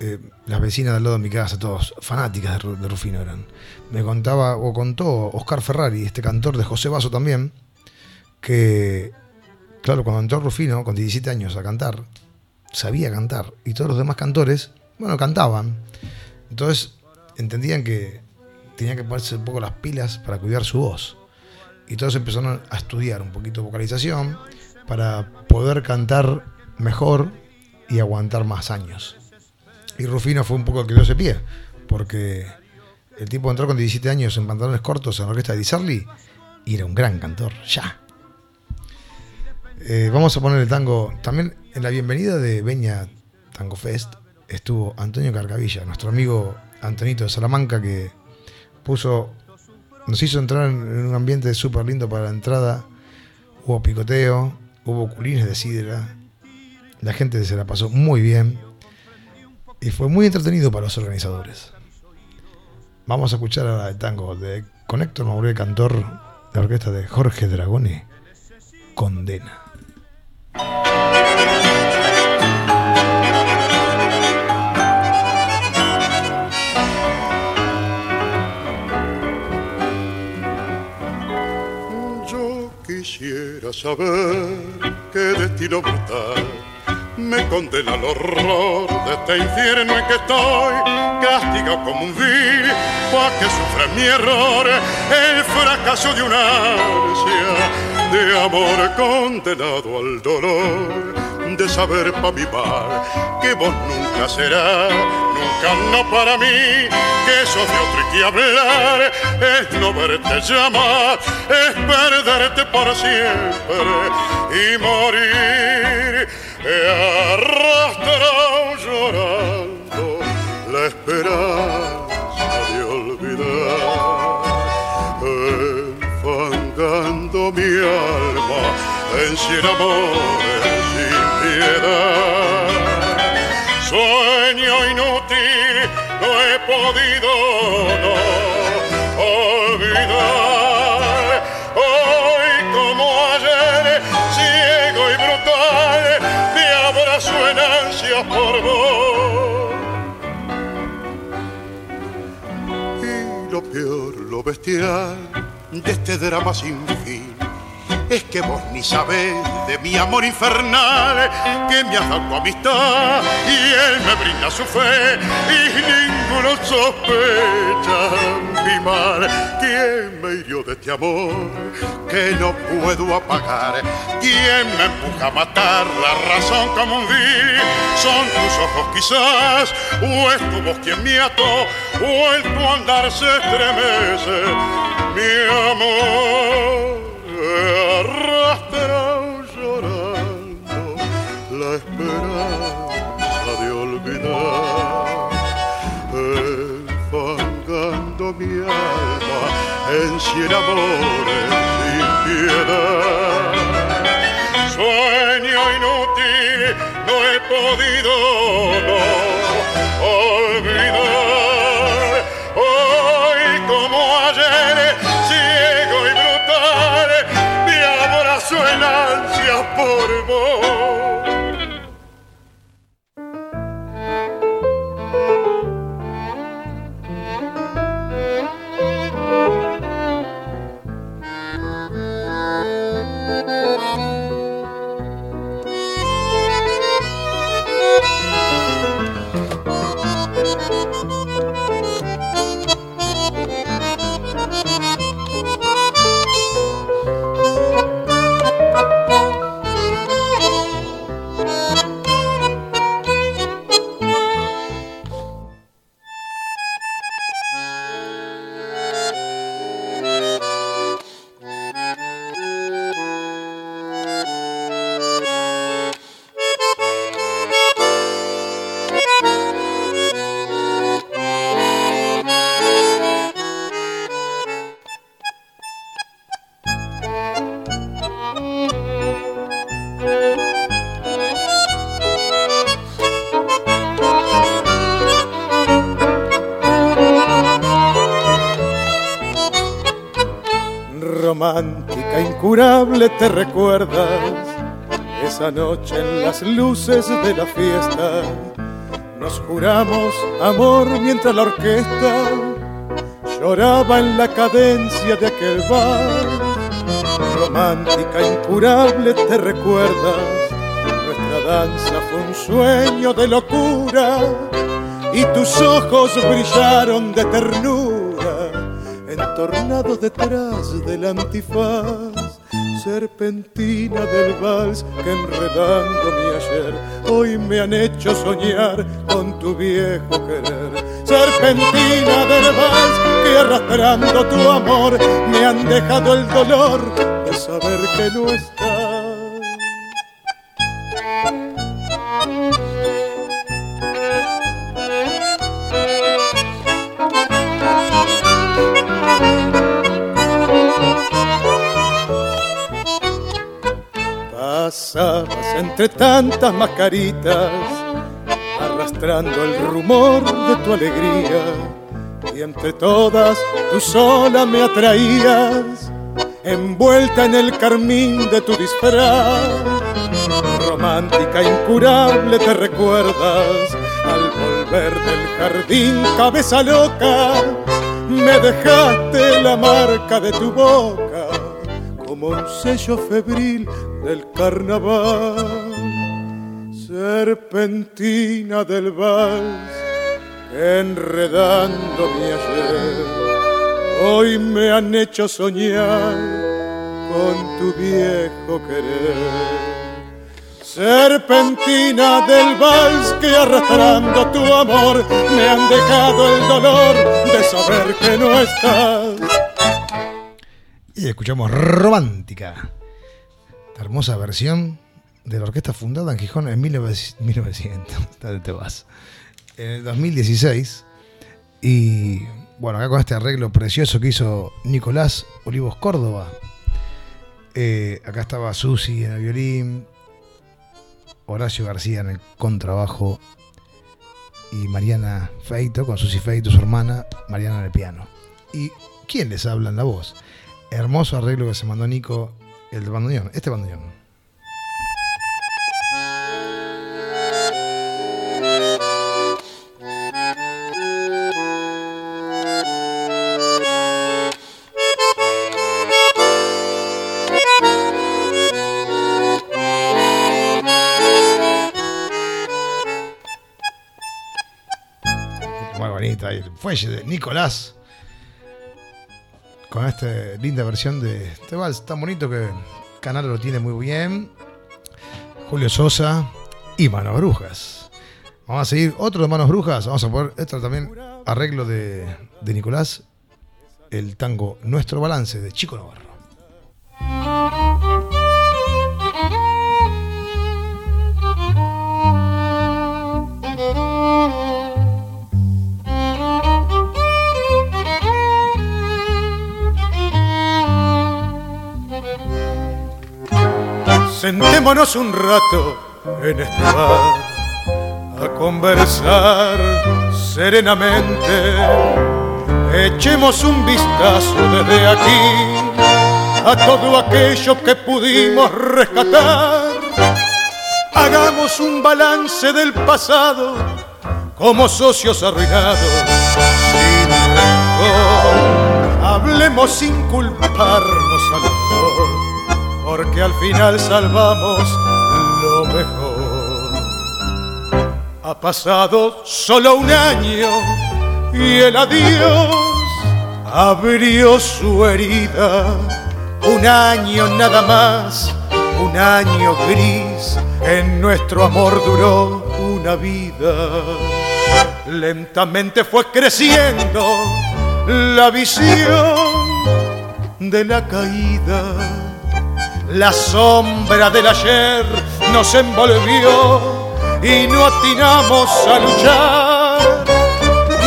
eh, las vecinas del lado de mi casa, todos fanáticas de, Rufino eran. Me contaba, o contó Oscar Ferrari, este cantor de José Vaso también, que, claro, cuando entró Rufino, con 17 años, a cantar, sabía cantar. Y todos los demás cantores, bueno, cantaban. Entonces entendían que tenían que ponerse un poco las pilas para cuidar su voz. Y todos empezaron a estudiar un poquito vocalización para poder cantar mejor y aguantar más años. Y Rufino fue un poco el que dio ese pie, porque el tipo entró con 17 años en pantalones cortos en la orquesta de Disarly y era un gran cantor, ya. Eh, vamos a poner el tango también en la bienvenida de Beña Tango Fest, estuvo Antonio Carcavilla, nuestro amigo Antonito de Salamanca, que puso, nos hizo entrar en un ambiente súper lindo para la entrada. Hubo picoteo, hubo culines de sidra. La gente se la pasó muy bien y fue muy entretenido para los organizadores. Vamos a escuchar ahora el tango de con Héctor Mauré, cantor de la orquesta de Jorge Dragoni, Condena. Quisiera saber qué destino brutal me condena al horror de este infierno en que estoy, castigado como un vil, para que sufra mi error, el fracaso de una ansia de amor condenado al dolor de saber pa' mi mal que vos nunca serás, nunca no para mí, que sos de otro que hablar es no verte llamar, es perderte por siempre y morir. He arrastrado llorando la esperanza cien amores sin piedad. Sueño inútil, no he podido no olvidar. Hoy como ayer, ciego y brutal, me abrazo en ansias por vos. Y lo peor, lo bestial de este drama sin fin es que vos ni sabés de mi amor infernal que me has dado tu amistad y él me brinda su fe y ninguno sospecha mi mal. ¿Quién me hirió de este amor que no puedo apagar? ¿Quién me empuja a matar la razón como un día? Son tus ojos quizás o es tu voz quien me ató o el tu andar se estremece mi amor en cien amores sin piedad. Sueño inútil, no he podido no olvidar. Hoy como ayer, ciego y brutal, mi abrazo en ansias por te recuerdas esa noche en las luces de la fiesta. Nos juramos amor mientras la orquesta lloraba en la cadencia de aquel bar. Romántica, incurable, te recuerdas. Nuestra danza fue un sueño de locura y tus ojos brillaron de ternura entornados detrás del antifaz, serpentina del vals que enredando mi ayer, hoy me han hecho soñar con tu viejo querer. Serpentina del vals que arrastrando tu amor me han dejado el dolor de saber que no estás. Entre tantas mascaritas, arrastrando el rumor de tu alegría. Y entre todas tú sola me atraías, envuelta en el carmín de tu disfraz. Romántica, incurable te recuerdas al volver del jardín, cabeza loca, me dejaste la marca de tu boca como un sello febril del carnaval. Serpentina del vals, enredando mi ayer, hoy me han hecho soñar con tu viejo querer serpentina del vals que arrastrando tu amor me han dejado el dolor de saber que no estás. Y escuchamos Romántica, hermosa versión de la orquesta fundada en Gijón en 1900. te vas? En el 2016. Y bueno, acá con este arreglo precioso que hizo Nicolás Olivos Córdoba. Eh, acá estaba Susi en el violín, Horacio García en el contrabajo y Mariana Feito, con Susi Feito, su hermana, Mariana en el piano. ¿Y quién les habla en la voz? Hermoso arreglo que se mandó Nico, el bandoneón, este bandoneón. el fuelle de Nicolás. Con esta linda versión de este vals tan bonito que Canal lo tiene muy bien. Julio Sosa y Manos Brujas. Vamos a seguir otro de Manos Brujas. Vamos a poner esto también arreglo de, de Nicolás. El tango Nuestro Balance de Chico Navarro. Sentémonos un rato en este bar a conversar serenamente. Echemos un vistazo desde aquí a todo aquello que pudimos rescatar. Hagamos un balance del pasado como socios arruinados sin rencor. Hablemos sin culparnos a los porque al final salvamos lo mejor. Ha pasado solo un año y el adiós abrió su herida. Un año nada más, un año gris, en nuestro amor duró una vida. Lentamente fue creciendo la visión de la caída la sombra del ayer nos envolvió y no atinamos a luchar.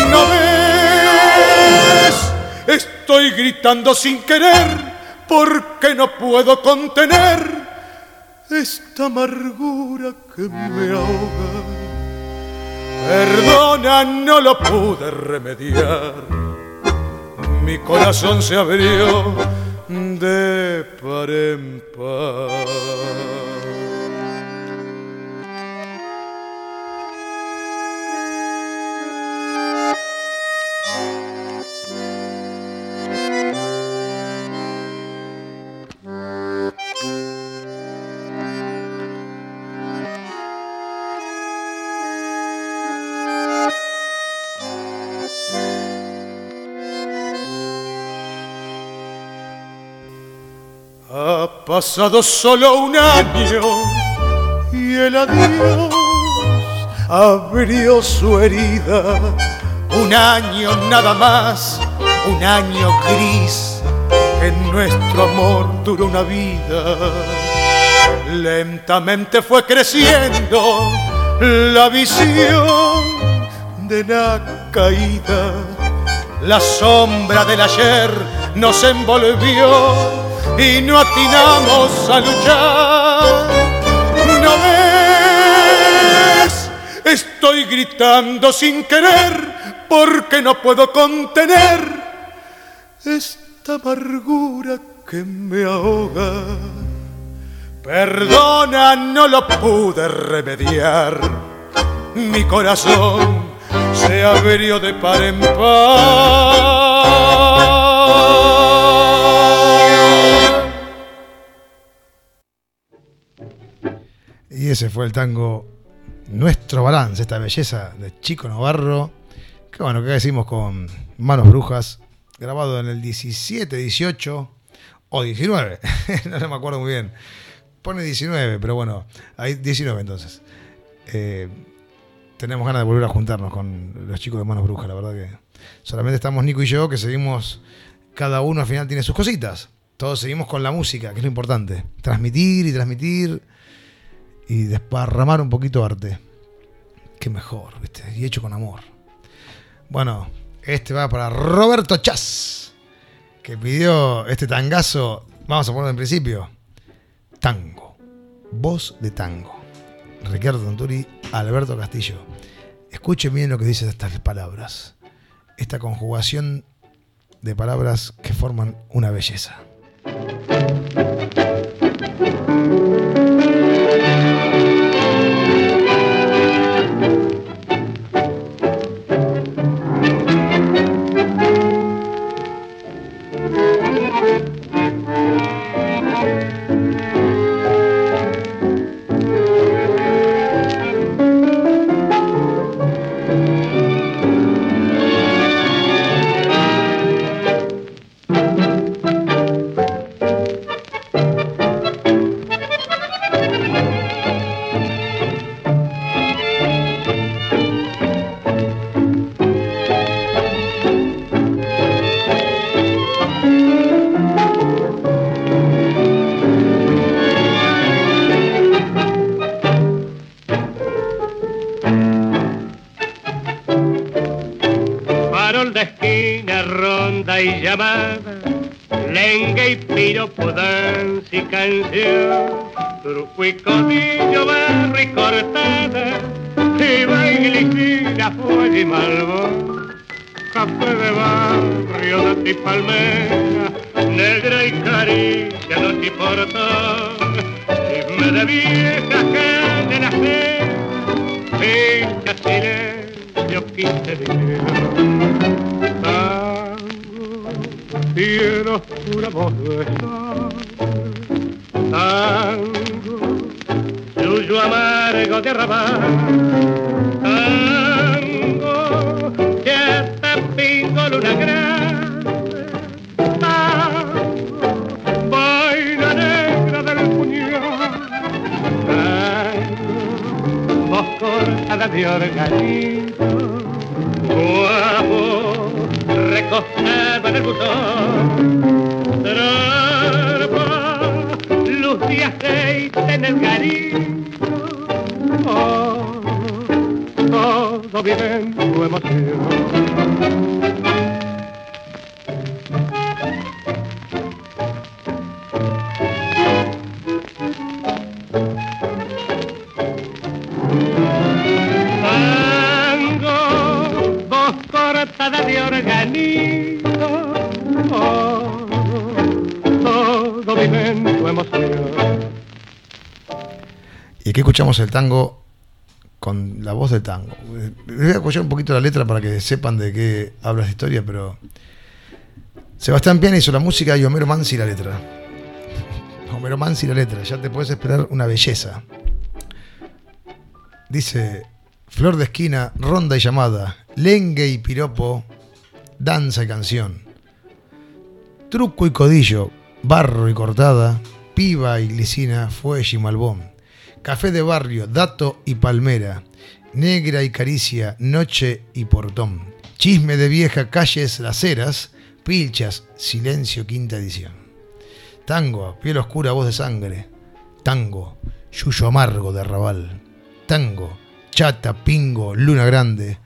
¿No ves? Estoy gritando sin querer porque no puedo contener esta amargura que me ahoga. Perdona, no lo pude remediar. Mi corazón se abrió de par en. Pasado solo un año y el adiós abrió su herida. Un año nada más, un año gris, en nuestro amor duró una vida. Lentamente fue creciendo la visión de la caída. La sombra del ayer nos envolvió y no atinamos a luchar. No Estoy gritando sin querer porque no puedo contener esta amargura que me ahoga. Perdona, no lo pude remediar. Mi corazón se abrió de par en par. Y ese fue el tango Nuestro Balance, esta belleza de Chico Navarro. Que bueno, que decimos con Manos Brujas, grabado en el 17, 18 o 19, no me acuerdo muy bien. Pone 19, pero bueno, hay 19 entonces. Eh, tenemos ganas de volver a juntarnos con los chicos de Manos Brujas, la verdad que solamente estamos Nico y yo, que seguimos, cada uno al final tiene sus cositas. Todos seguimos con la música, que es lo importante. Transmitir y transmitir y desparramar un poquito arte. Qué mejor, ¿viste? Y hecho con amor. Bueno, este va para Roberto Chas, que pidió este tangazo. Vamos a ponerlo en principio. Tango. Voz de tango. Ricardo Tanturi, Alberto Castillo. Escuchen bien lo que dicen estas palabras. Esta conjugación de palabras que forman una belleza. Y canción, truco y codillo, barro y cortada, y baile y gira, fuego y malvón, café de barrio, de ti palmera, negra y caricia, noche y portón, chisme de viejas que de nacer, pincha silencio, quince días. Tango, y oscura voz de. Tango, suyo amargo de arrabal. Tango, que hasta pingo luna grande. Tango, vaina negra del puñal. Tango, voz cortada de organito guapo, recostado en el buzón. De aceite en el garito. Oh, todo vive en tu emoción. Escuchamos el tango con la voz del tango. Les voy a escuchar un poquito la letra para que sepan de qué habla esta historia, pero Sebastián Piana hizo la música y Homero Mansi la letra. Homero Mansi la letra, ya te puedes esperar una belleza. Dice, flor de esquina, ronda y llamada, lengue y piropo, danza y canción. Truco y codillo, barro y cortada, piba y glicina, fuelle y malbón. Café de barrio, dato y palmera, negra y caricia, noche y portón. Chisme de vieja, calles, laceras, pilchas, silencio, quinta edición. Tango, piel oscura, voz de sangre. Tango, yuyo amargo de arrabal. Tango, chata, pingo, luna grande.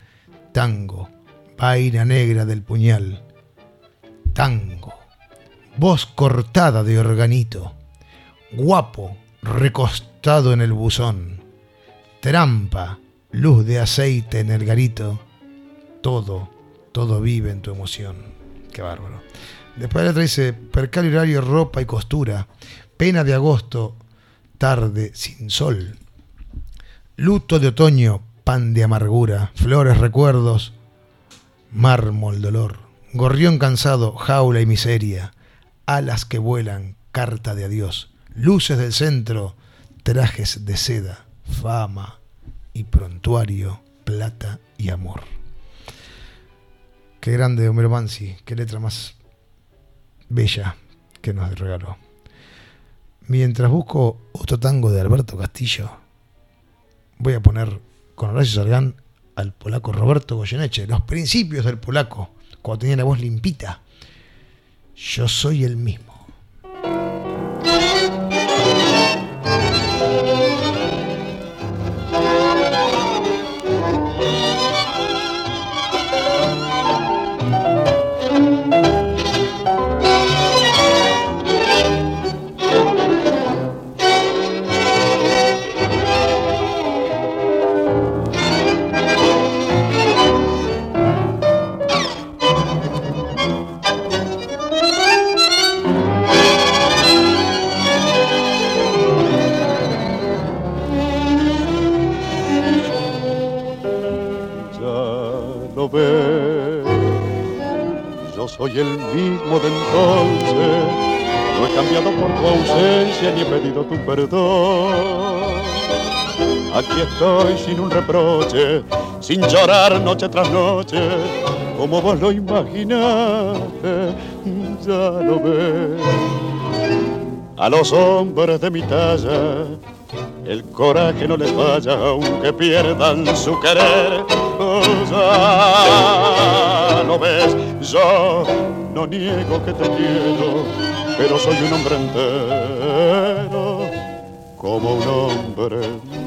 Tango, vaina negra del puñal. Tango, voz cortada de organito. Guapo, recostado en el buzón. Trampa, luz de aceite en el garito, todo, todo vive en tu emoción. Qué bárbaro. Después la letra dice, percal horario, ropa y costura, pena de agosto, tarde sin sol, luto de otoño, pan de amargura, flores recuerdos, mármol dolor, gorrión cansado, jaula y miseria, alas que vuelan, carta de adiós, luces del centro, trajes de seda, fama y prontuario, plata y amor. Qué grande Homero Mansi, qué letra más bella que nos regaló. Mientras busco otro tango de Alberto Castillo, voy a poner con Horacio Sargán al polaco Roberto Goyeneche, los principios del polaco, cuando tenía la voz limpita. Yo soy el mismo. Ni he pedido tu perdón. Aquí estoy sin un reproche, sin llorar noche tras noche, como vos lo imaginaste, ya lo ves. A los hombres de mi talla, el coraje no les falla, aunque pierdan su querer. Oh, ya lo ves, yo no niego que te quiero, pero soy un hombre entero, como un hombre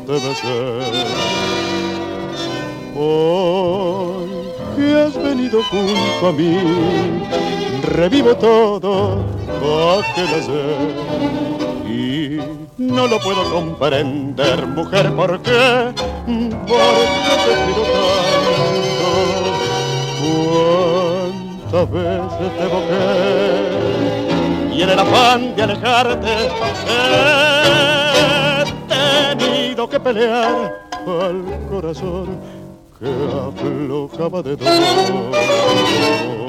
debe ser. Hoy que has venido junto a mí, revivo todo aquel ayer y no lo puedo comprender, mujer, ¿por qué? ¿Por qué te quiero tanto? ¿Cuántas veces te evoqué? En el afán de alejarte he tenido que pelear al corazón que aflojaba de dolor.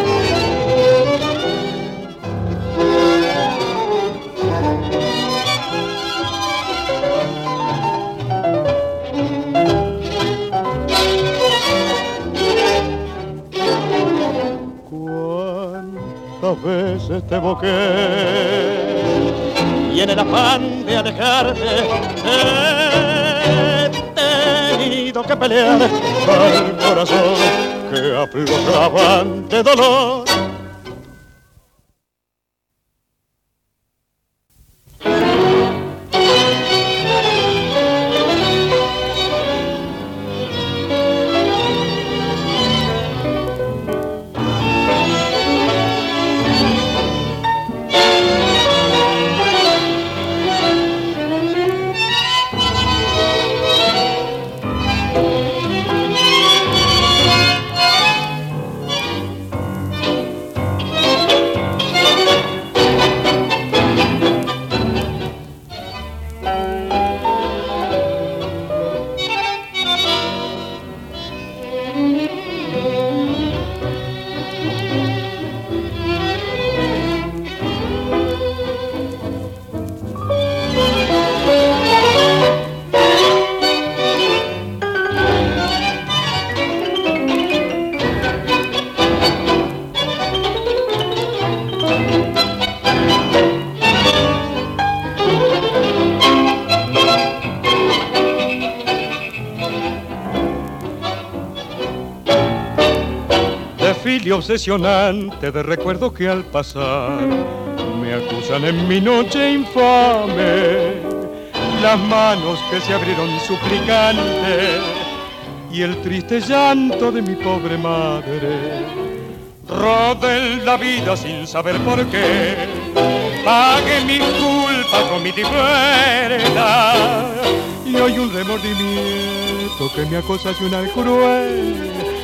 Cuántas veces te evoqué y en el afán de alejarte he tenido que pelear al corazón que aflojaban de dolor. Obsesionante de recuerdos que al pasar me acusan en mi noche infame. Las manos que se abrieron suplicantes y el triste llanto de mi pobre madre. Rodé la vida sin saber por qué, pagué mi culpa con mi tijuera y hoy un remordimiento que me acosa y una cruel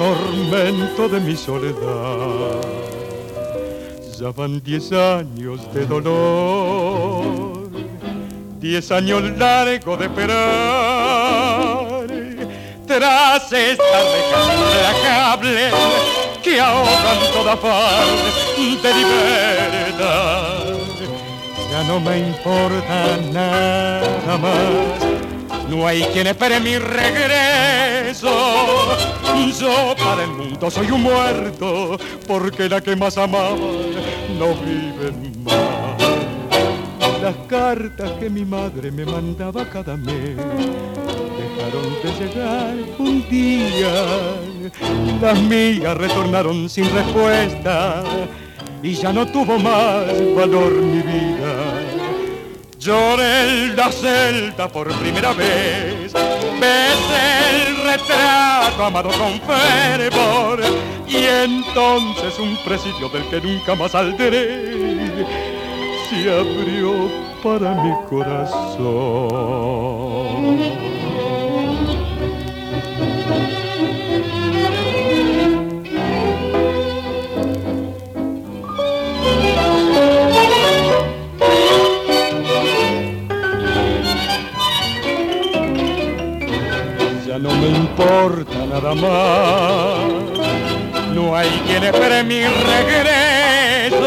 tormento de mi soledad. Ya van diez años de dolor, diez años largos de esperar, tras esta reja cable que ahogan toda parte de libertad. Ya no me importa nada más, no hay quien espere mi regreso. Yo para el mundo soy un muerto, porque la que más amaba no vive más. Las cartas que mi madre me mandaba cada mes dejaron de llegar un día. Las mías retornaron sin respuesta y ya no tuvo más valor mi vida. Lloré en la celda por primera vez, besé el retrato amado con fervor y entonces un presidio del que nunca más saldré se abrió para mi corazón. No me importa nada más. No hay quien espere mi regreso.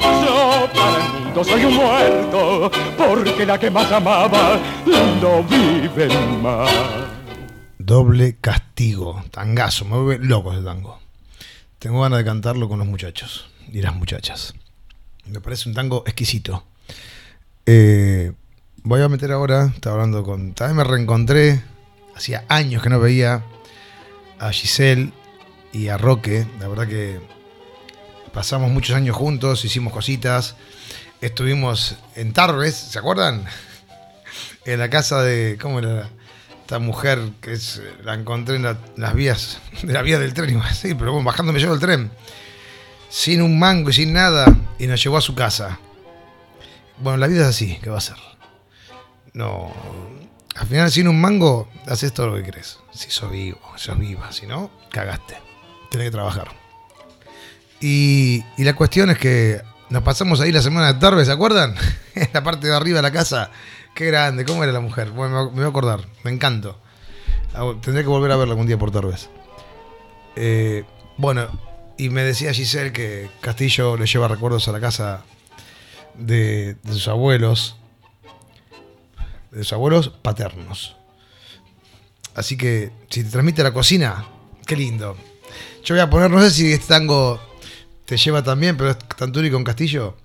Yo para el mundo soy un muerto, porque la que más amaba no vive más. Doble castigo, tangazo, me vuelve loco ese tango. Tengo ganas de cantarlo con los muchachos y las muchachas. Me parece un tango exquisito. Eh, voy a meter ahora, estaba hablando con. También me reencontré, hacía años que no veía a Giselle y a Roque. La verdad que pasamos muchos años juntos, hicimos cositas. Estuvimos en Tarbes, ¿se acuerdan? En la casa de. ¿Cómo era? Esta mujer que es, la encontré en la- las vías, de la vía del tren, iba a decir, pero bueno, bajando me llevó el tren. Sin un mango y sin nada, y nos llevó a su casa. Bueno, la vida es así, ¿qué va a ser? No. Al final, sin un mango, haces todo lo que querés. Si sos vivo, sos viva. Si no, cagaste. Tenés que trabajar. Y, y la cuestión es que nos pasamos ahí la semana de tarde, ¿se acuerdan? en la parte de arriba de la casa. Qué grande, ¿cómo era la mujer? Bueno, me voy a acordar, me encanto. Ah, Tendré que volver a verla algún día por Tarbes. Eh, bueno, y me decía Giselle que Castillo le lleva recuerdos a la casa de, de sus abuelos, de sus abuelos paternos. Así que si te transmite la cocina, qué lindo. Yo voy a poner, no sé si este tango te lleva también, pero es Tanturi con Castillo.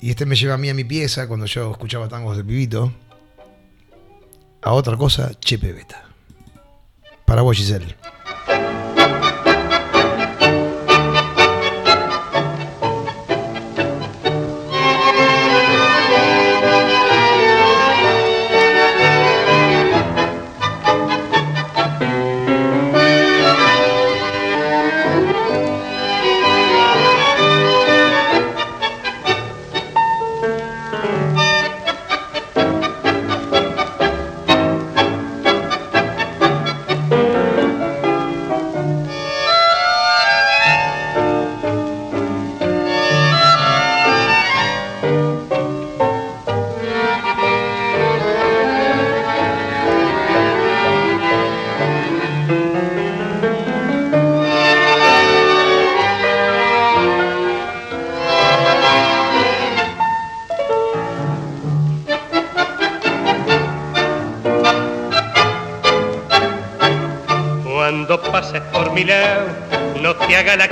Y este me lleva a mí a mi pieza cuando yo escuchaba tangos de pibito. A otra cosa, Chepe Beta. Para vos, Giselle.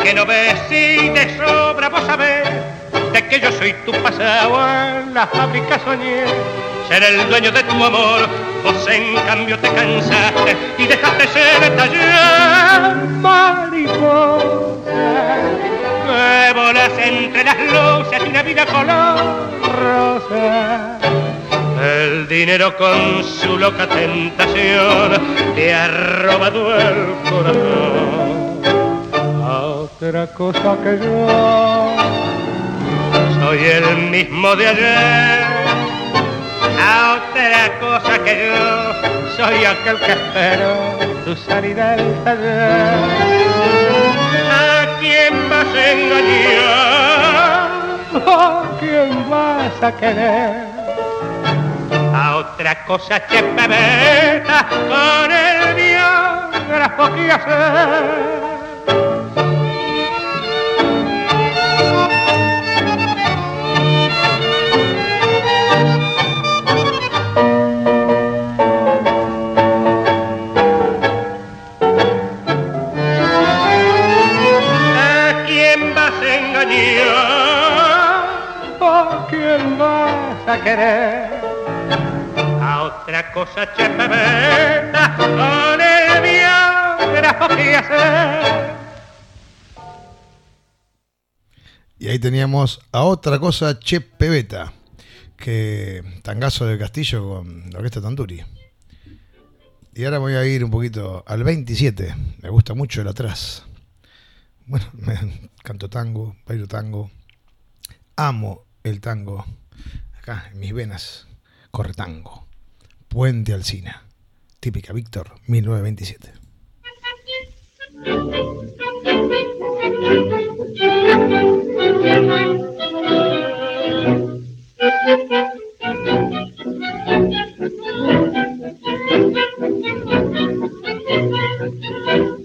Que no ves y de sobra vos sabés de que yo soy tu pasado en la fábrica soñé ser el dueño de tu amor. Vos en cambio te cansaste y dejaste ser taller mariposa que volas entre las luces de una vida color rosa. El dinero con su loca tentación te ha robado el corazón. Otra cosa que yo soy el mismo de ayer. A otra cosa que yo soy aquel que espera tu salida del taller. ¿A quién vas a engañar? ¿A quién vas a querer? A otra cosa che bebeta con el biógrafo que hacer. A querer? A otra cosa che bebeta con el biógrafo que hacer. Y ahí teníamos a otra cosa, Che Pebeta, que tangazo del Castillo con la orquesta Tanturi. Y ahora voy a ir un poquito al 27, me gusta mucho el atrás. Bueno, me, canto tango, bailo tango, amo el tango. Acá en mis venas corre tango. Puente Alcina, típica Víctor, 1927.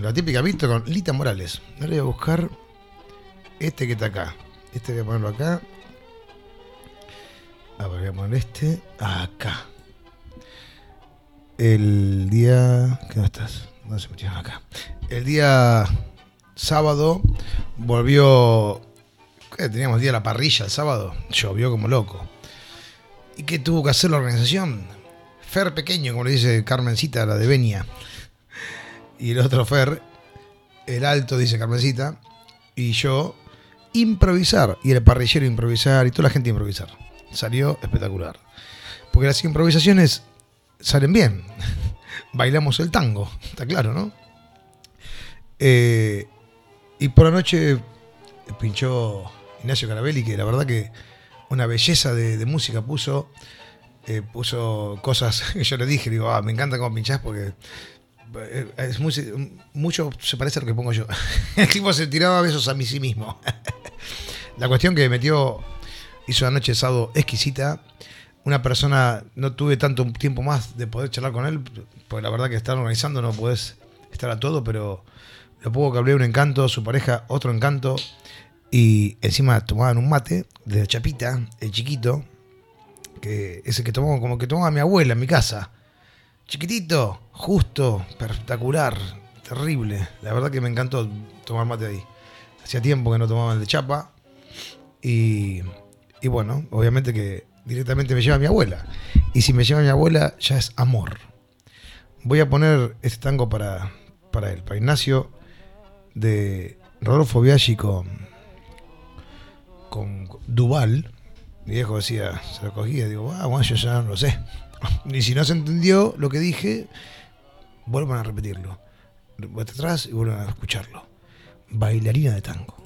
la típica visto con Lita Morales. Ahora voy a buscar este que está acá. Este voy a ponerlo acá. A ver, voy a poner este acá. El día. ¿Qué no estás? ¿Dónde se metieron acá? El día sábado volvió. ¿Qué? Teníamos día de la parrilla el sábado. Llovió como loco. ¿Y qué tuvo que hacer la organización? Fer pequeño, como le dice Carmencita, la de Benia y el otro Fer, el alto, dice Carmencita, y yo improvisar, y el parrillero improvisar, y toda la gente improvisar. Salió espectacular. Porque las improvisaciones salen bien. Bailamos el tango, está claro, ¿no? Eh, y por la noche pinchó Ignacio Carabelli, que la verdad que una belleza de, música puso. Eh, puso cosas que yo le dije, digo, ah, me encanta cómo pinchás porque es muy, mucho se parece a lo que pongo yo. El tipo se tiraba besos a mí sí mismo. La cuestión que metió, hizo la noche de sábado exquisita. Una persona, no tuve tanto tiempo más de poder charlar con él, porque la verdad que estar organizando no puedes estar a todo, pero lo poco que hablé, un encanto, su pareja, otro encanto. Y encima tomaban un mate de Chapita, el chiquito, que ese que tomó, como que tomaba mi abuela en mi casa chiquitito, justo, espectacular, terrible. La verdad que me encantó tomar mate ahí. Hacía tiempo que no tomaba el de chapa. Y, y bueno, obviamente que directamente me lleva mi abuela. Y si me lleva mi abuela, ya es amor. Voy a poner este tango para, para él, para Ignacio, de Rodolfo Biaggi con, con Duval. Mi viejo decía, se lo cogía, digo, ah, bueno, yo ya no lo sé. Y si no se entendió lo que dije, vuelvan a repetirlo. Vuelta atrás y vuelvan a escucharlo. Bailarina de tango.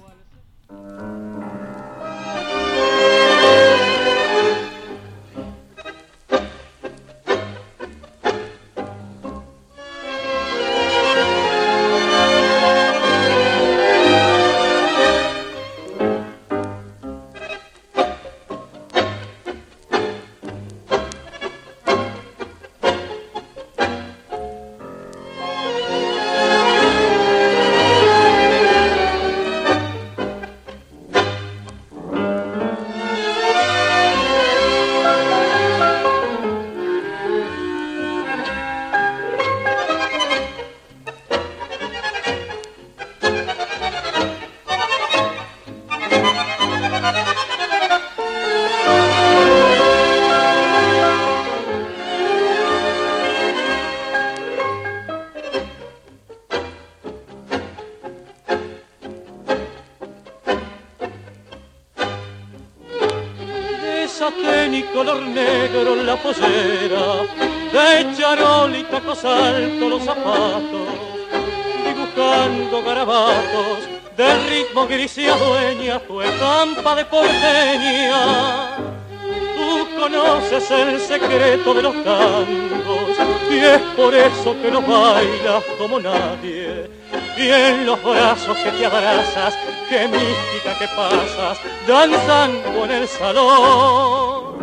Como nadie. Y en los brazos que te abrazas, qué mística que pasas, danzando en el salón.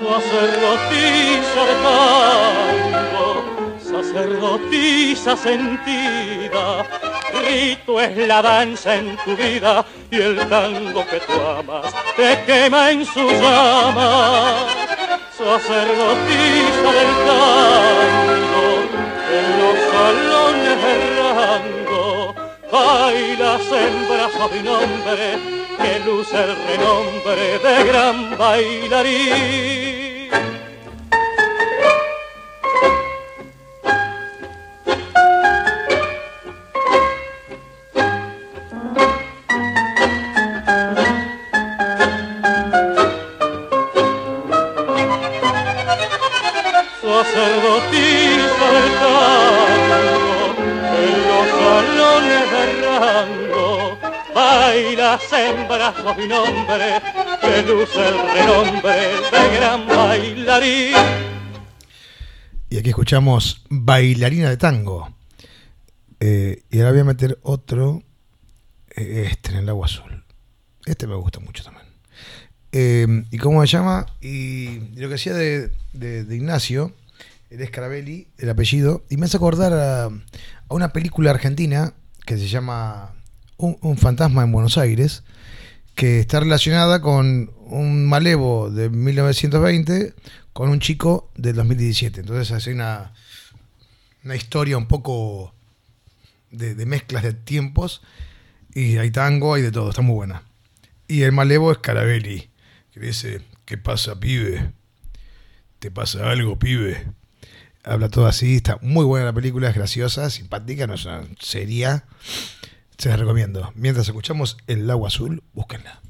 Sacerdotisa de tango, sacerdotisa sentida, rito es la danza en tu vida y el tango que tú amas te quema en su llama. Sacerdotisa del tango, en los salones bailas en brazos de un hombre que luce el renombre de gran bailarín. Mi nombre, que luce el renombre de gran bailarín. Y aquí escuchamos Bailarina de Tango. Eh, y ahora voy a meter otro, eh, este en el agua azul. Este me gusta mucho también. Eh, ¿Y cómo se llama? Y lo que hacía de, de, Ignacio, el Scarabelli, el apellido, y me hace acordar a, a una película argentina que se llama un, fantasma en Buenos Aires, que está relacionada con un malevo de 1920 con un chico del 2017. Entonces hace una, una historia un poco de, mezclas de tiempos y hay tango, hay de todo, está muy buena. Y el malevo es Carabelli, que dice, ¿qué pasa, pibe? ¿Te pasa algo, pibe? Habla todo así, está muy buena la película, es graciosa, simpática, no es una seria. Se las recomiendo. Mientras escuchamos El agua azul, búsquenla.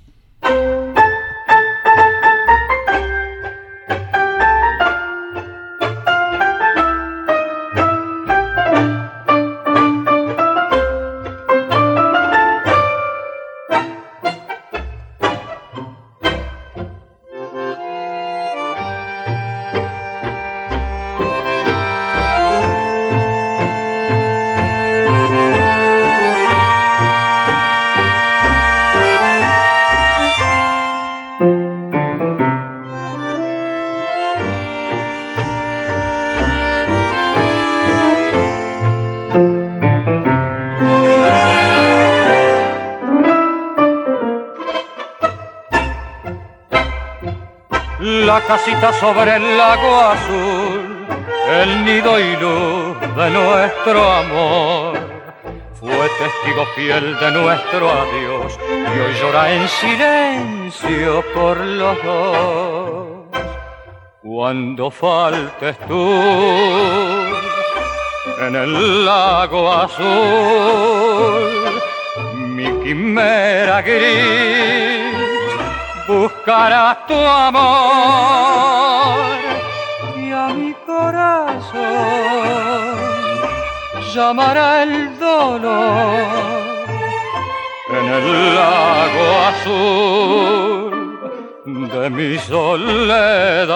Casita sobre el lago azul, el nido y luz de nuestro amor. Fue testigo fiel de nuestro adiós y hoy llora en silencio por los dos. Cuando faltes tú en el lago azul, mi quimera gris buscarás tu amor y a mi corazón llamará el dolor en el lago azul de mi soledad.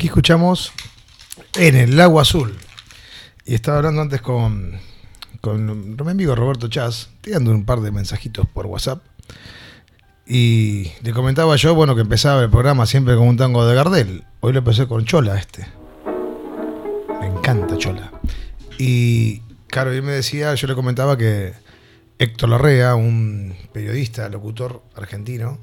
Aquí escuchamos en el lago azul. Y estaba hablando antes con, mi amigo Roberto Chas, tirando un par de mensajitos por WhatsApp. Y le comentaba yo, bueno, que empezaba el programa siempre con un tango de Gardel. Hoy lo empecé con Chola este. Me encanta Chola. Y claro, él me decía, yo le comentaba que Héctor Larrea, un periodista, locutor argentino,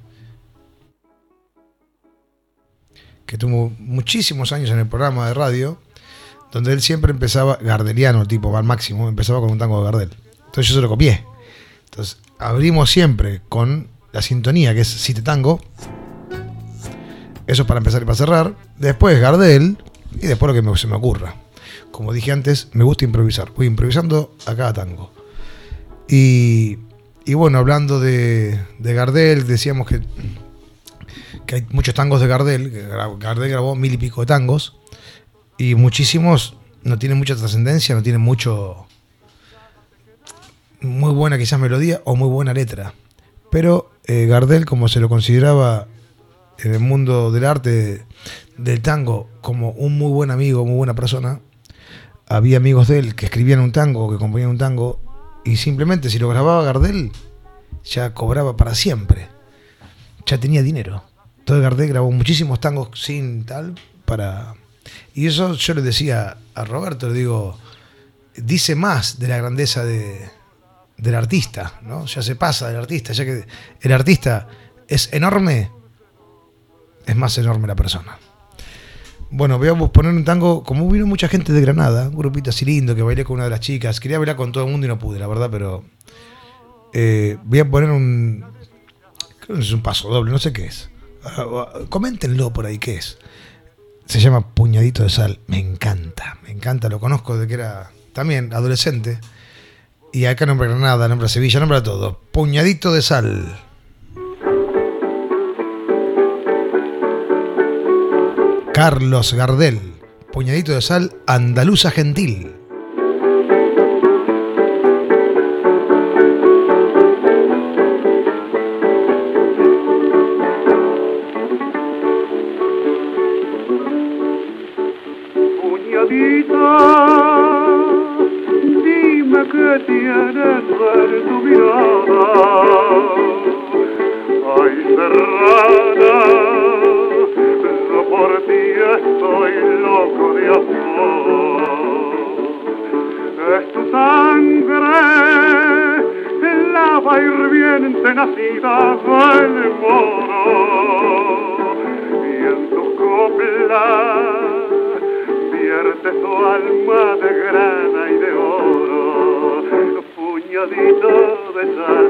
que tuvo muchísimos años en el programa de radio, donde él siempre empezaba, gardeliano, tipo al máximo, empezaba con un tango de Gardel. Entonces yo se lo copié. Entonces abrimos siempre con la sintonía, que es Cite Tango. Eso es para empezar y para cerrar. Después Gardel y después lo que se me ocurra. Como dije antes, me gusta improvisar. Voy improvisando a cada tango. Y, y bueno, hablando de, de Gardel, decíamos que que hay muchos tangos de Gardel, Gardel grabó mil y pico de tangos, y muchísimos no tienen mucha trascendencia, no tienen mucho. muy buena quizás melodía o muy buena letra. Pero eh, Gardel, como se lo consideraba en el mundo del arte del tango como un muy buen amigo, muy buena persona, había amigos de él que escribían un tango, que componían un tango, y simplemente si lo grababa Gardel, ya cobraba para siempre. Ya tenía dinero. Entonces Gardel grabó muchísimos tangos sin tal para... Y eso yo le decía a Roberto, le digo, dice más de la grandeza de, del artista, ¿no? Ya se pasa del artista, ya que el artista es enorme, es más enorme la persona. Bueno, voy a poner un tango, como vino mucha gente de Granada, un grupito así lindo que bailé con una de las chicas, quería bailar con todo el mundo y no pude, la verdad, pero eh, voy a poner un, creo que es un paso doble, no sé qué es. Coméntenlo por ahí, ¿qué es? Se llama Puñadito de Sal. Me encanta, me encanta. Lo conozco de que era también adolescente. Y acá nombra Granada, nombra Sevilla, nombra todo. Puñadito de Sal. Carlos Gardel. Puñadito de Sal, Andaluza Gentil. que tiene ser tu mirada. Ay, serrana, yo por ti estoy loco de amor. Es tu sangre, lava hirviente nacida del moro. Y en tu copla vierte tu alma de grana y de oro soñadito besar,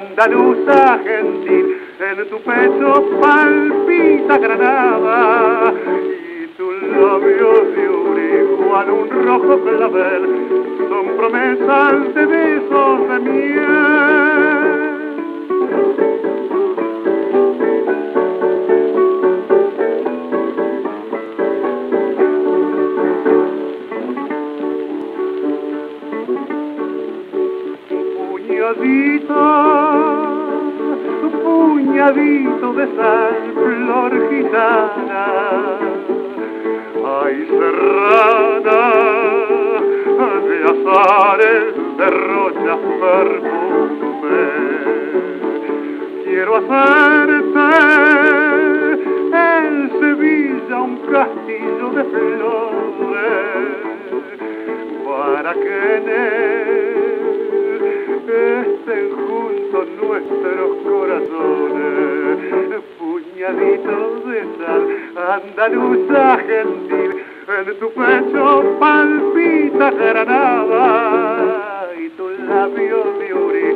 andaluza gentil, en tu pecho palpita Granada y tus labios de auricuan un rojo clavel son promesas de besos de miel. tu besar, flor gitana. Ay, serrana de azares, de rochas perfume. Quiero hacerte en Sevilla un castillo de flores para que en él estén juntos nuestros corazones. Puñaditos de sal, andaluza gentil, en tu pecho palpita granada y tus labios de uri,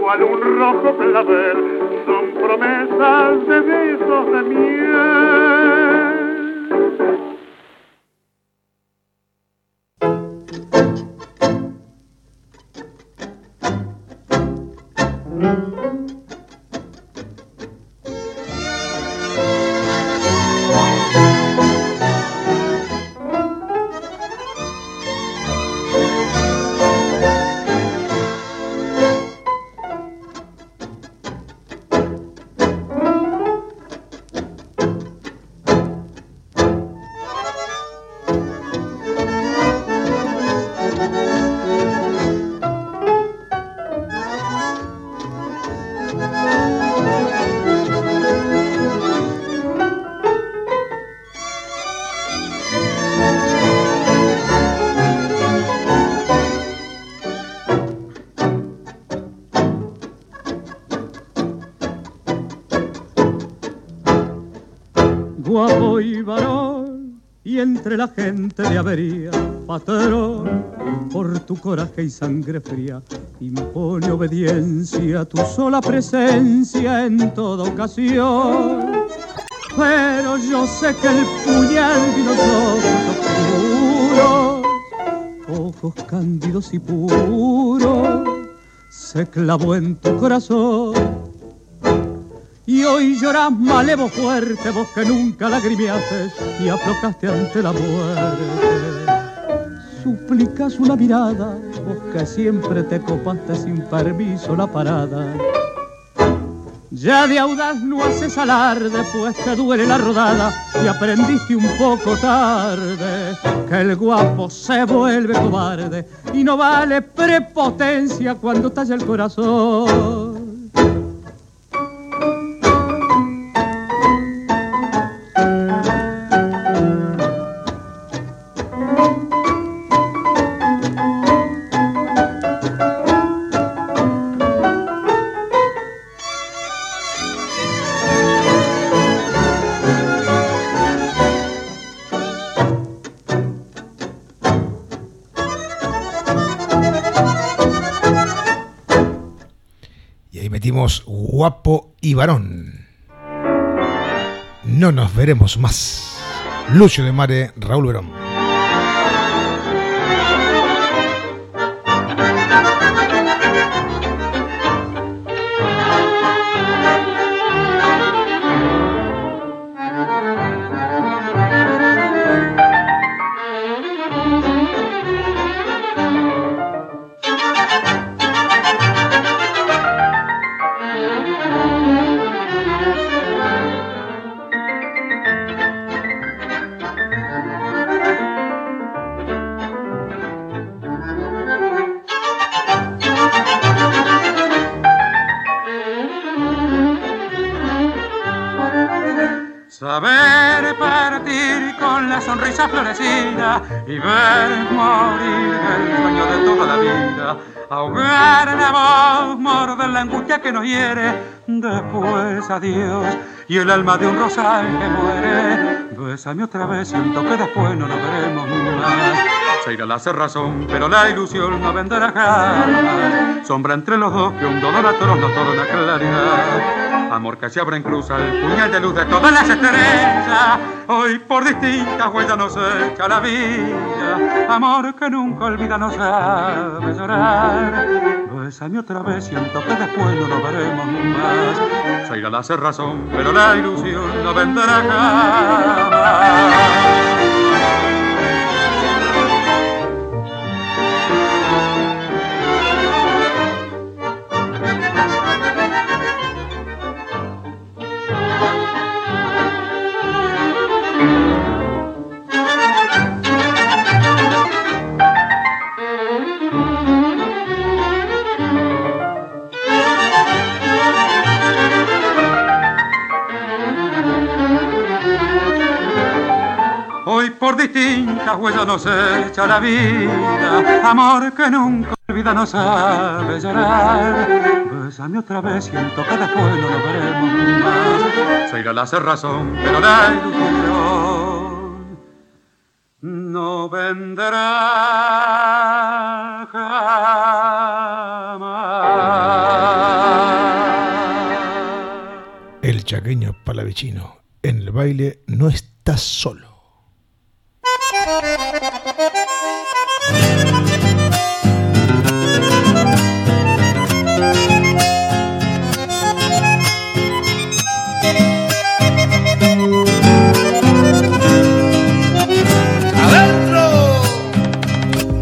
cual un rojo clavel, son promesas de besos de miel. Y sangre fría, impone obediencia a tu sola presencia en toda ocasión. Pero yo sé que el puñal de los ojos puros, ojos cándidos y puros, se clavó en tu corazón y hoy llorás malevo fuerte, vos que nunca lagrimeaste y aflojaste ante la muerte. Suplicas una mirada, vos que siempre te copaste sin permiso la parada. Ya de audaz no haces alarde, pues te duele la rodada y aprendiste un poco tarde que el guapo se vuelve cobarde y no vale prepotencia cuando talla el corazón. No nos veremos más. Lucio de Mare, Raúl Verón. Y ver morir el sueño de toda la vida. Ahogar la voz, morder la angustia que nos hiere, después adiós y el alma de un rosal que muere. Bésame otra vez, siento que después no nos veremos más. Se irá la cerrazón, pero la ilusión no vendrá jamás. Sombra entre los dos que un dolor a nos torna claridad amor que se abre en cruz al puñal de luz de todas las estrellas. Hoy por distintas huellas nos echa la vida, amor que nunca olvida no sabe llorar. Bésame otra vez, siento que después no lo veremos más. Se irá la razón, pero la ilusión no vendrá jamás. Distintas huellas nos echa la vida, amor que nunca olvida no sabe llorar. Bésame otra vez, siento que después no lo veremos más. Se irá la razón, pero la ilusión no vendrá jamás. El chaqueño palavicino en el baile no está solo.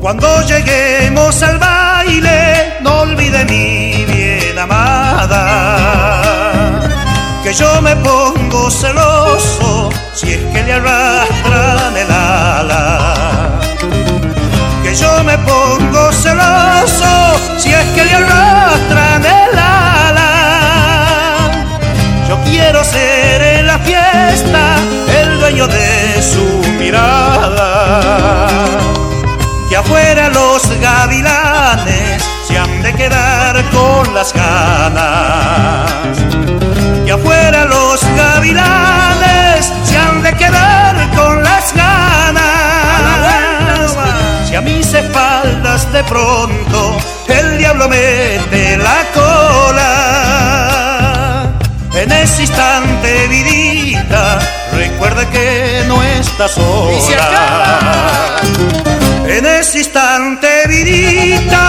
Cuando lleguemos al baile, no olvide mi bien amada, que yo me pongo celoso si es que le arrastran el Que yo me pongo celoso si es que le arrastran el ala. Yo quiero ser en la fiesta el dueño de su mirada que afuera los gavilanes se han de quedar con las ganas. Que afuera los gavilanes se han de quedar de pronto el diablo mete la cola. En ese instante, vidita, recuerda que no estás sola. En ese instante, vidita,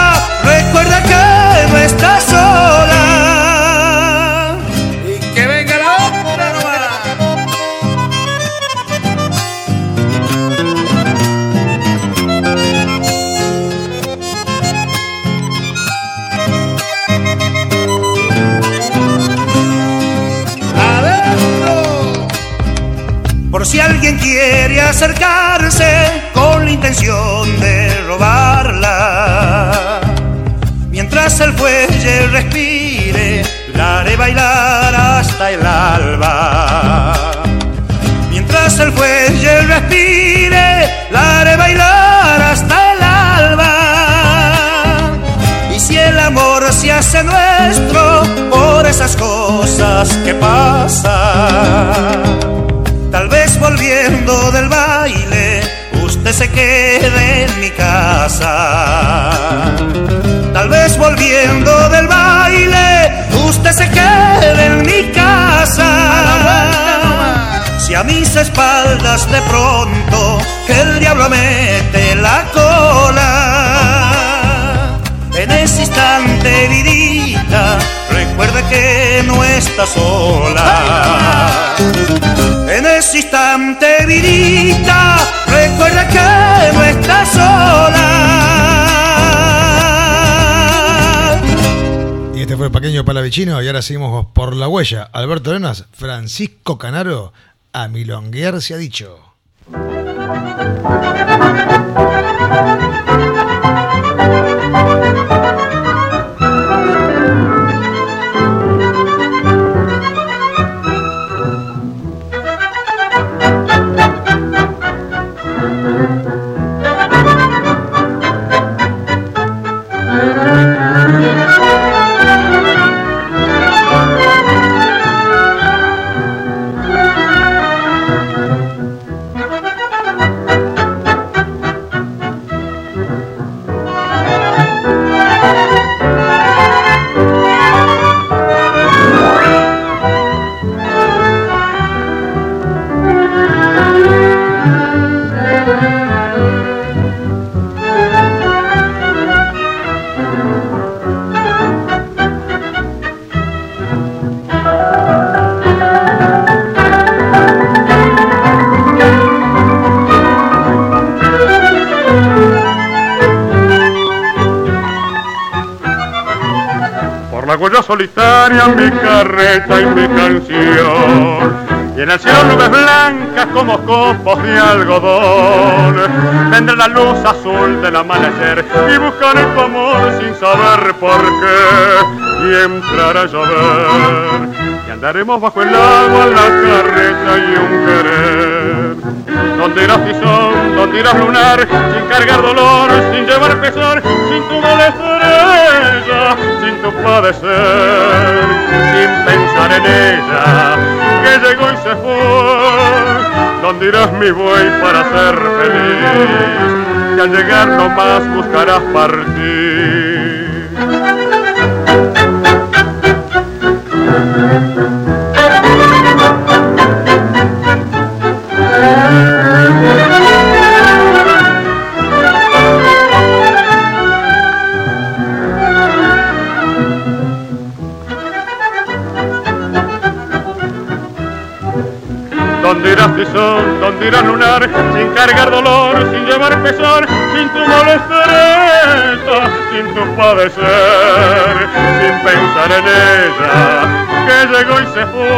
si alguien quiere acercarse con la intención de robarla. Mientras el fuelle respire, la haré bailar hasta el alba. Mientras el fuelle respire, la haré bailar hasta el alba. Y si el amor se hace nuestro por esas cosas que pasan. Tal vez volviendo del baile, usted se quede en mi casa. Tal vez volviendo del baile, usted se quede en mi casa. Si a mis espaldas de pronto el diablo mete la cola, en ese instante, vidita, recuerda que no está sola. En ese instante, vidita, recuerda que no está sola. Y este fue el pequeño palavicino y ahora seguimos por la huella. Alberto Arenas, Francisco Canaro, a milonguear se ha dicho. Y en el cielo nubes blancas como copos de algodón. Vendrá la luz azul del amanecer y buscaré tu amor sin saber por qué. Y entrará a llover. Y andaremos bajo el agua la carreta y un querer. Donde irás tizón, donde irás lunar, sin cargar dolor, sin llevar pesar, sin tu mala estrella, sin tu padecer, sin pensar en ella, que llegó y se fue. Donde irás mi buey para ser feliz, que al llegar no más buscarás partir. Irás tizón, donde irás lunar, sin cargar dolor, sin llevar pesar, sin tu molestareta, sin tu padecer, sin pensar en ella, que llegó y se fue.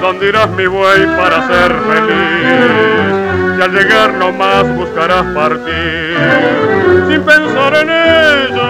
Donde irás mi buey para ser feliz, y al llegar no más buscarás partir, sin pensar en ella.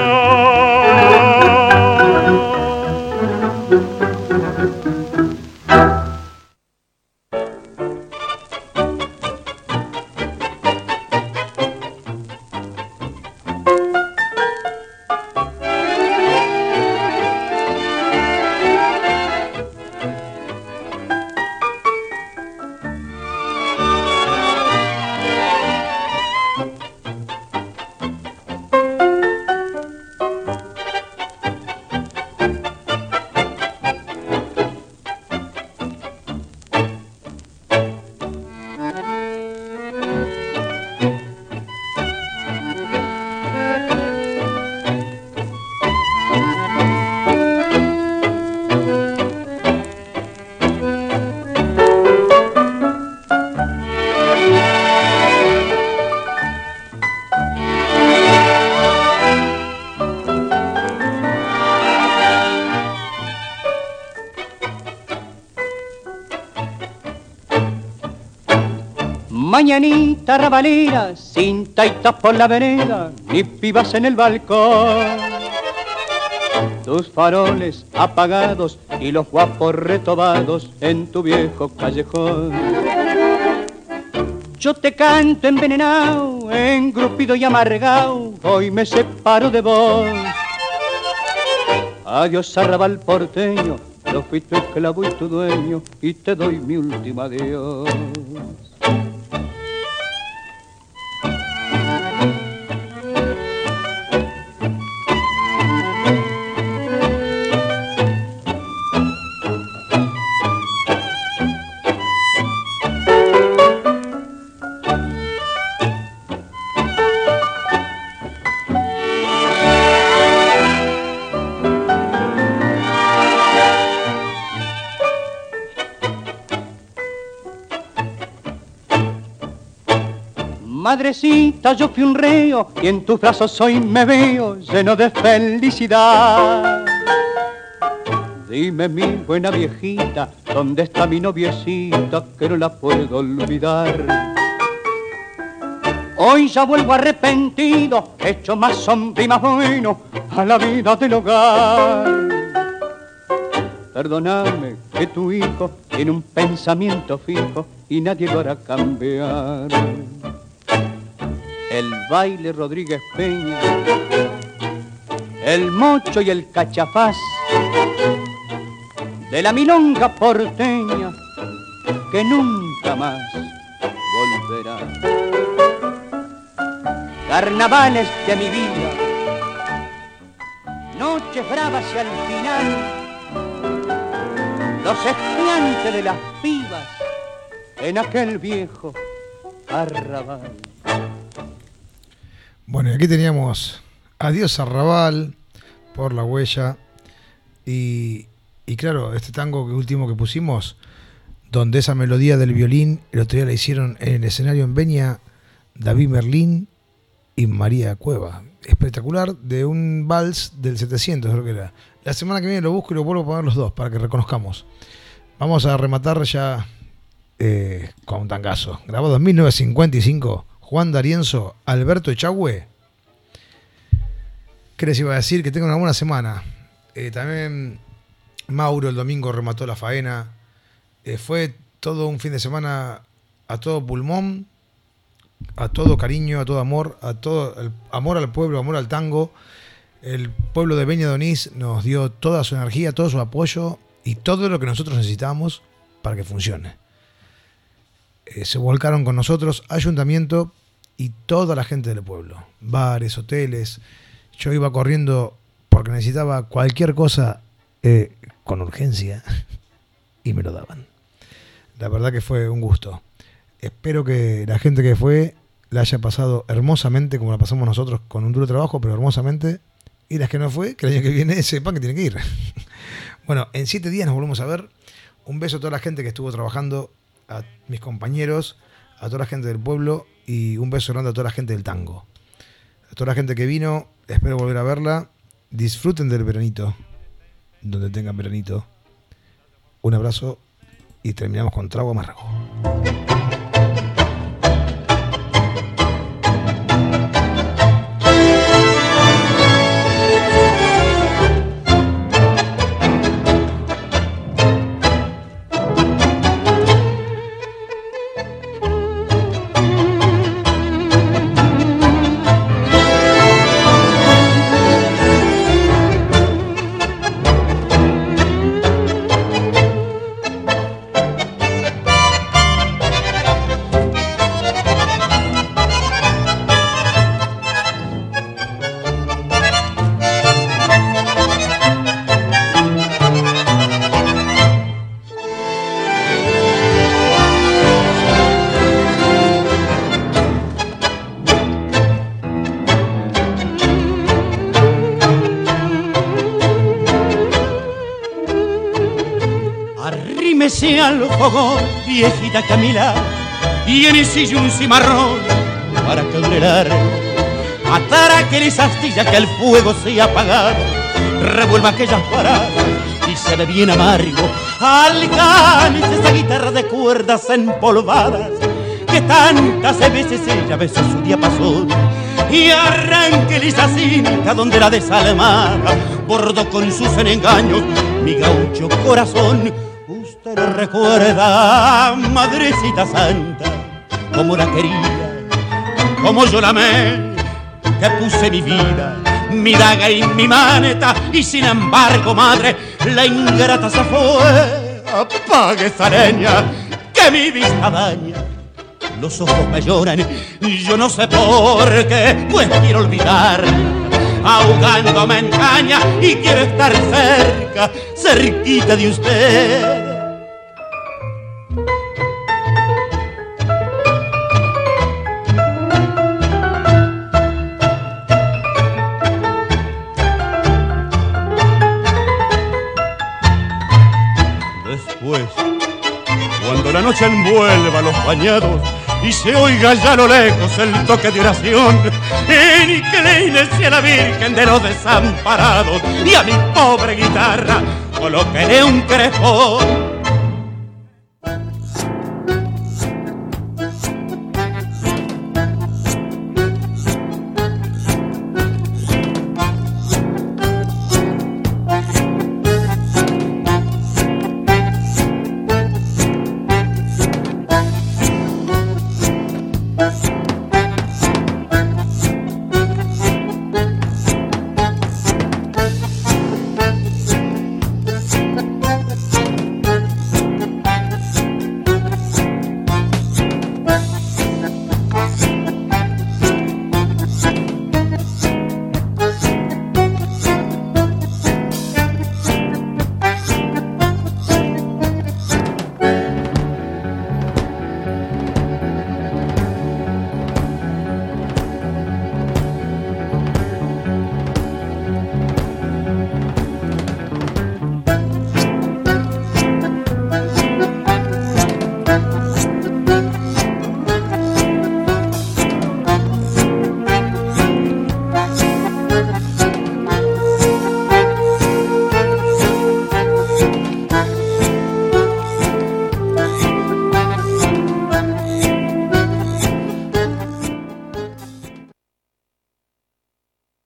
Mañanita rabalera, sin taitas por la vereda, ni pibas en el balcón. Tus faroles apagados y los guapos retobados en tu viejo callejón. Yo te canto envenenado, engrupido y amargado, hoy me separo de vos. Adiós arrabal porteño, yo fui tu esclavo y tu dueño, y te doy mi último adiós. Madrecita, yo fui un reo y en tus brazos hoy me veo lleno de felicidad. Dime mi buena viejita, ¿dónde está mi noviecita que no la puedo olvidar? Hoy ya vuelvo arrepentido, hecho más sombra y más bueno a la vida del hogar. Perdóname que tu hijo tiene un pensamiento fijo y nadie lo hará cambiar el baile Rodríguez Peña, el mocho y el cachafaz, de la milonga porteña que nunca más volverá. Carnavales de mi vida, noches bravas y al final, los estudiantes de las pibas en aquel viejo arrabal. Bueno, aquí teníamos Adiós Arrabal por la huella. Y, y claro, este tango último que pusimos, donde esa melodía del violín, el otro día la hicieron en el escenario en Beña, David Merlín y María Cueva. Espectacular, de un vals del 700, creo que era. La semana que viene lo busco y lo vuelvo a poner los dos para que reconozcamos. Vamos a rematar ya eh, con un tangazo. Grabado en 1955 Juan D'Arienzo, Alberto Echagüe. ¿Qué les iba a decir? Que tengan una buena semana. Eh, también Mauro el domingo remató la faena. Eh, fue todo un fin de semana a todo pulmón, a todo cariño, a todo amor, a todo el amor al pueblo, amor al tango. El pueblo de Beña Donís nos dio toda su energía, todo su apoyo y todo lo que nosotros necesitamos para que funcione. Eh, se volcaron con nosotros, ayuntamiento y toda la gente del pueblo, bares, hoteles. Yo iba corriendo porque necesitaba cualquier cosa eh, con urgencia y me lo daban. La verdad que fue un gusto. Espero que la gente que fue la haya pasado hermosamente como la pasamos nosotros con un duro trabajo, pero hermosamente. Y las que no fue, que el año que viene sepan que tienen que ir. bueno, en siete días nos volvemos a ver. Un beso a toda la gente que estuvo trabajando a mis compañeros, a toda la gente del pueblo y un beso grande a toda la gente del tango. A toda la gente que vino, espero volver a verla. Disfruten del veranito, donde tengan veranito. Un abrazo y terminamos con Trago Amargo. Camila, y en el sillón un cimarrón para largo. Atar aquellas astillas que el fuego se apagar, revuelva aquellas paradas y se ve bien amargo. Al esa guitarra de cuerdas empolvadas que tantas veces ella besó su día pasó y arranque lisa cinta donde la desalmada bordó con sus engaños mi gaucho corazón. Recuerda, madrecita santa, como la quería, como yo la amé, que puse mi vida, mi daga y mi maneta, y sin embargo, madre, la ingrata se fue. Apague esa leña que mi vista daña los ojos me lloran yo no sé por qué, pues quiero olvidar. Ahogándome en caña y quiero estar cerca, cerquita de usted. Noche envuelva los bañados, y se oiga ya a lo lejos el toque de oración. Inclínese a la Virgen de los desamparados y a mi pobre guitarra coloqué un crespón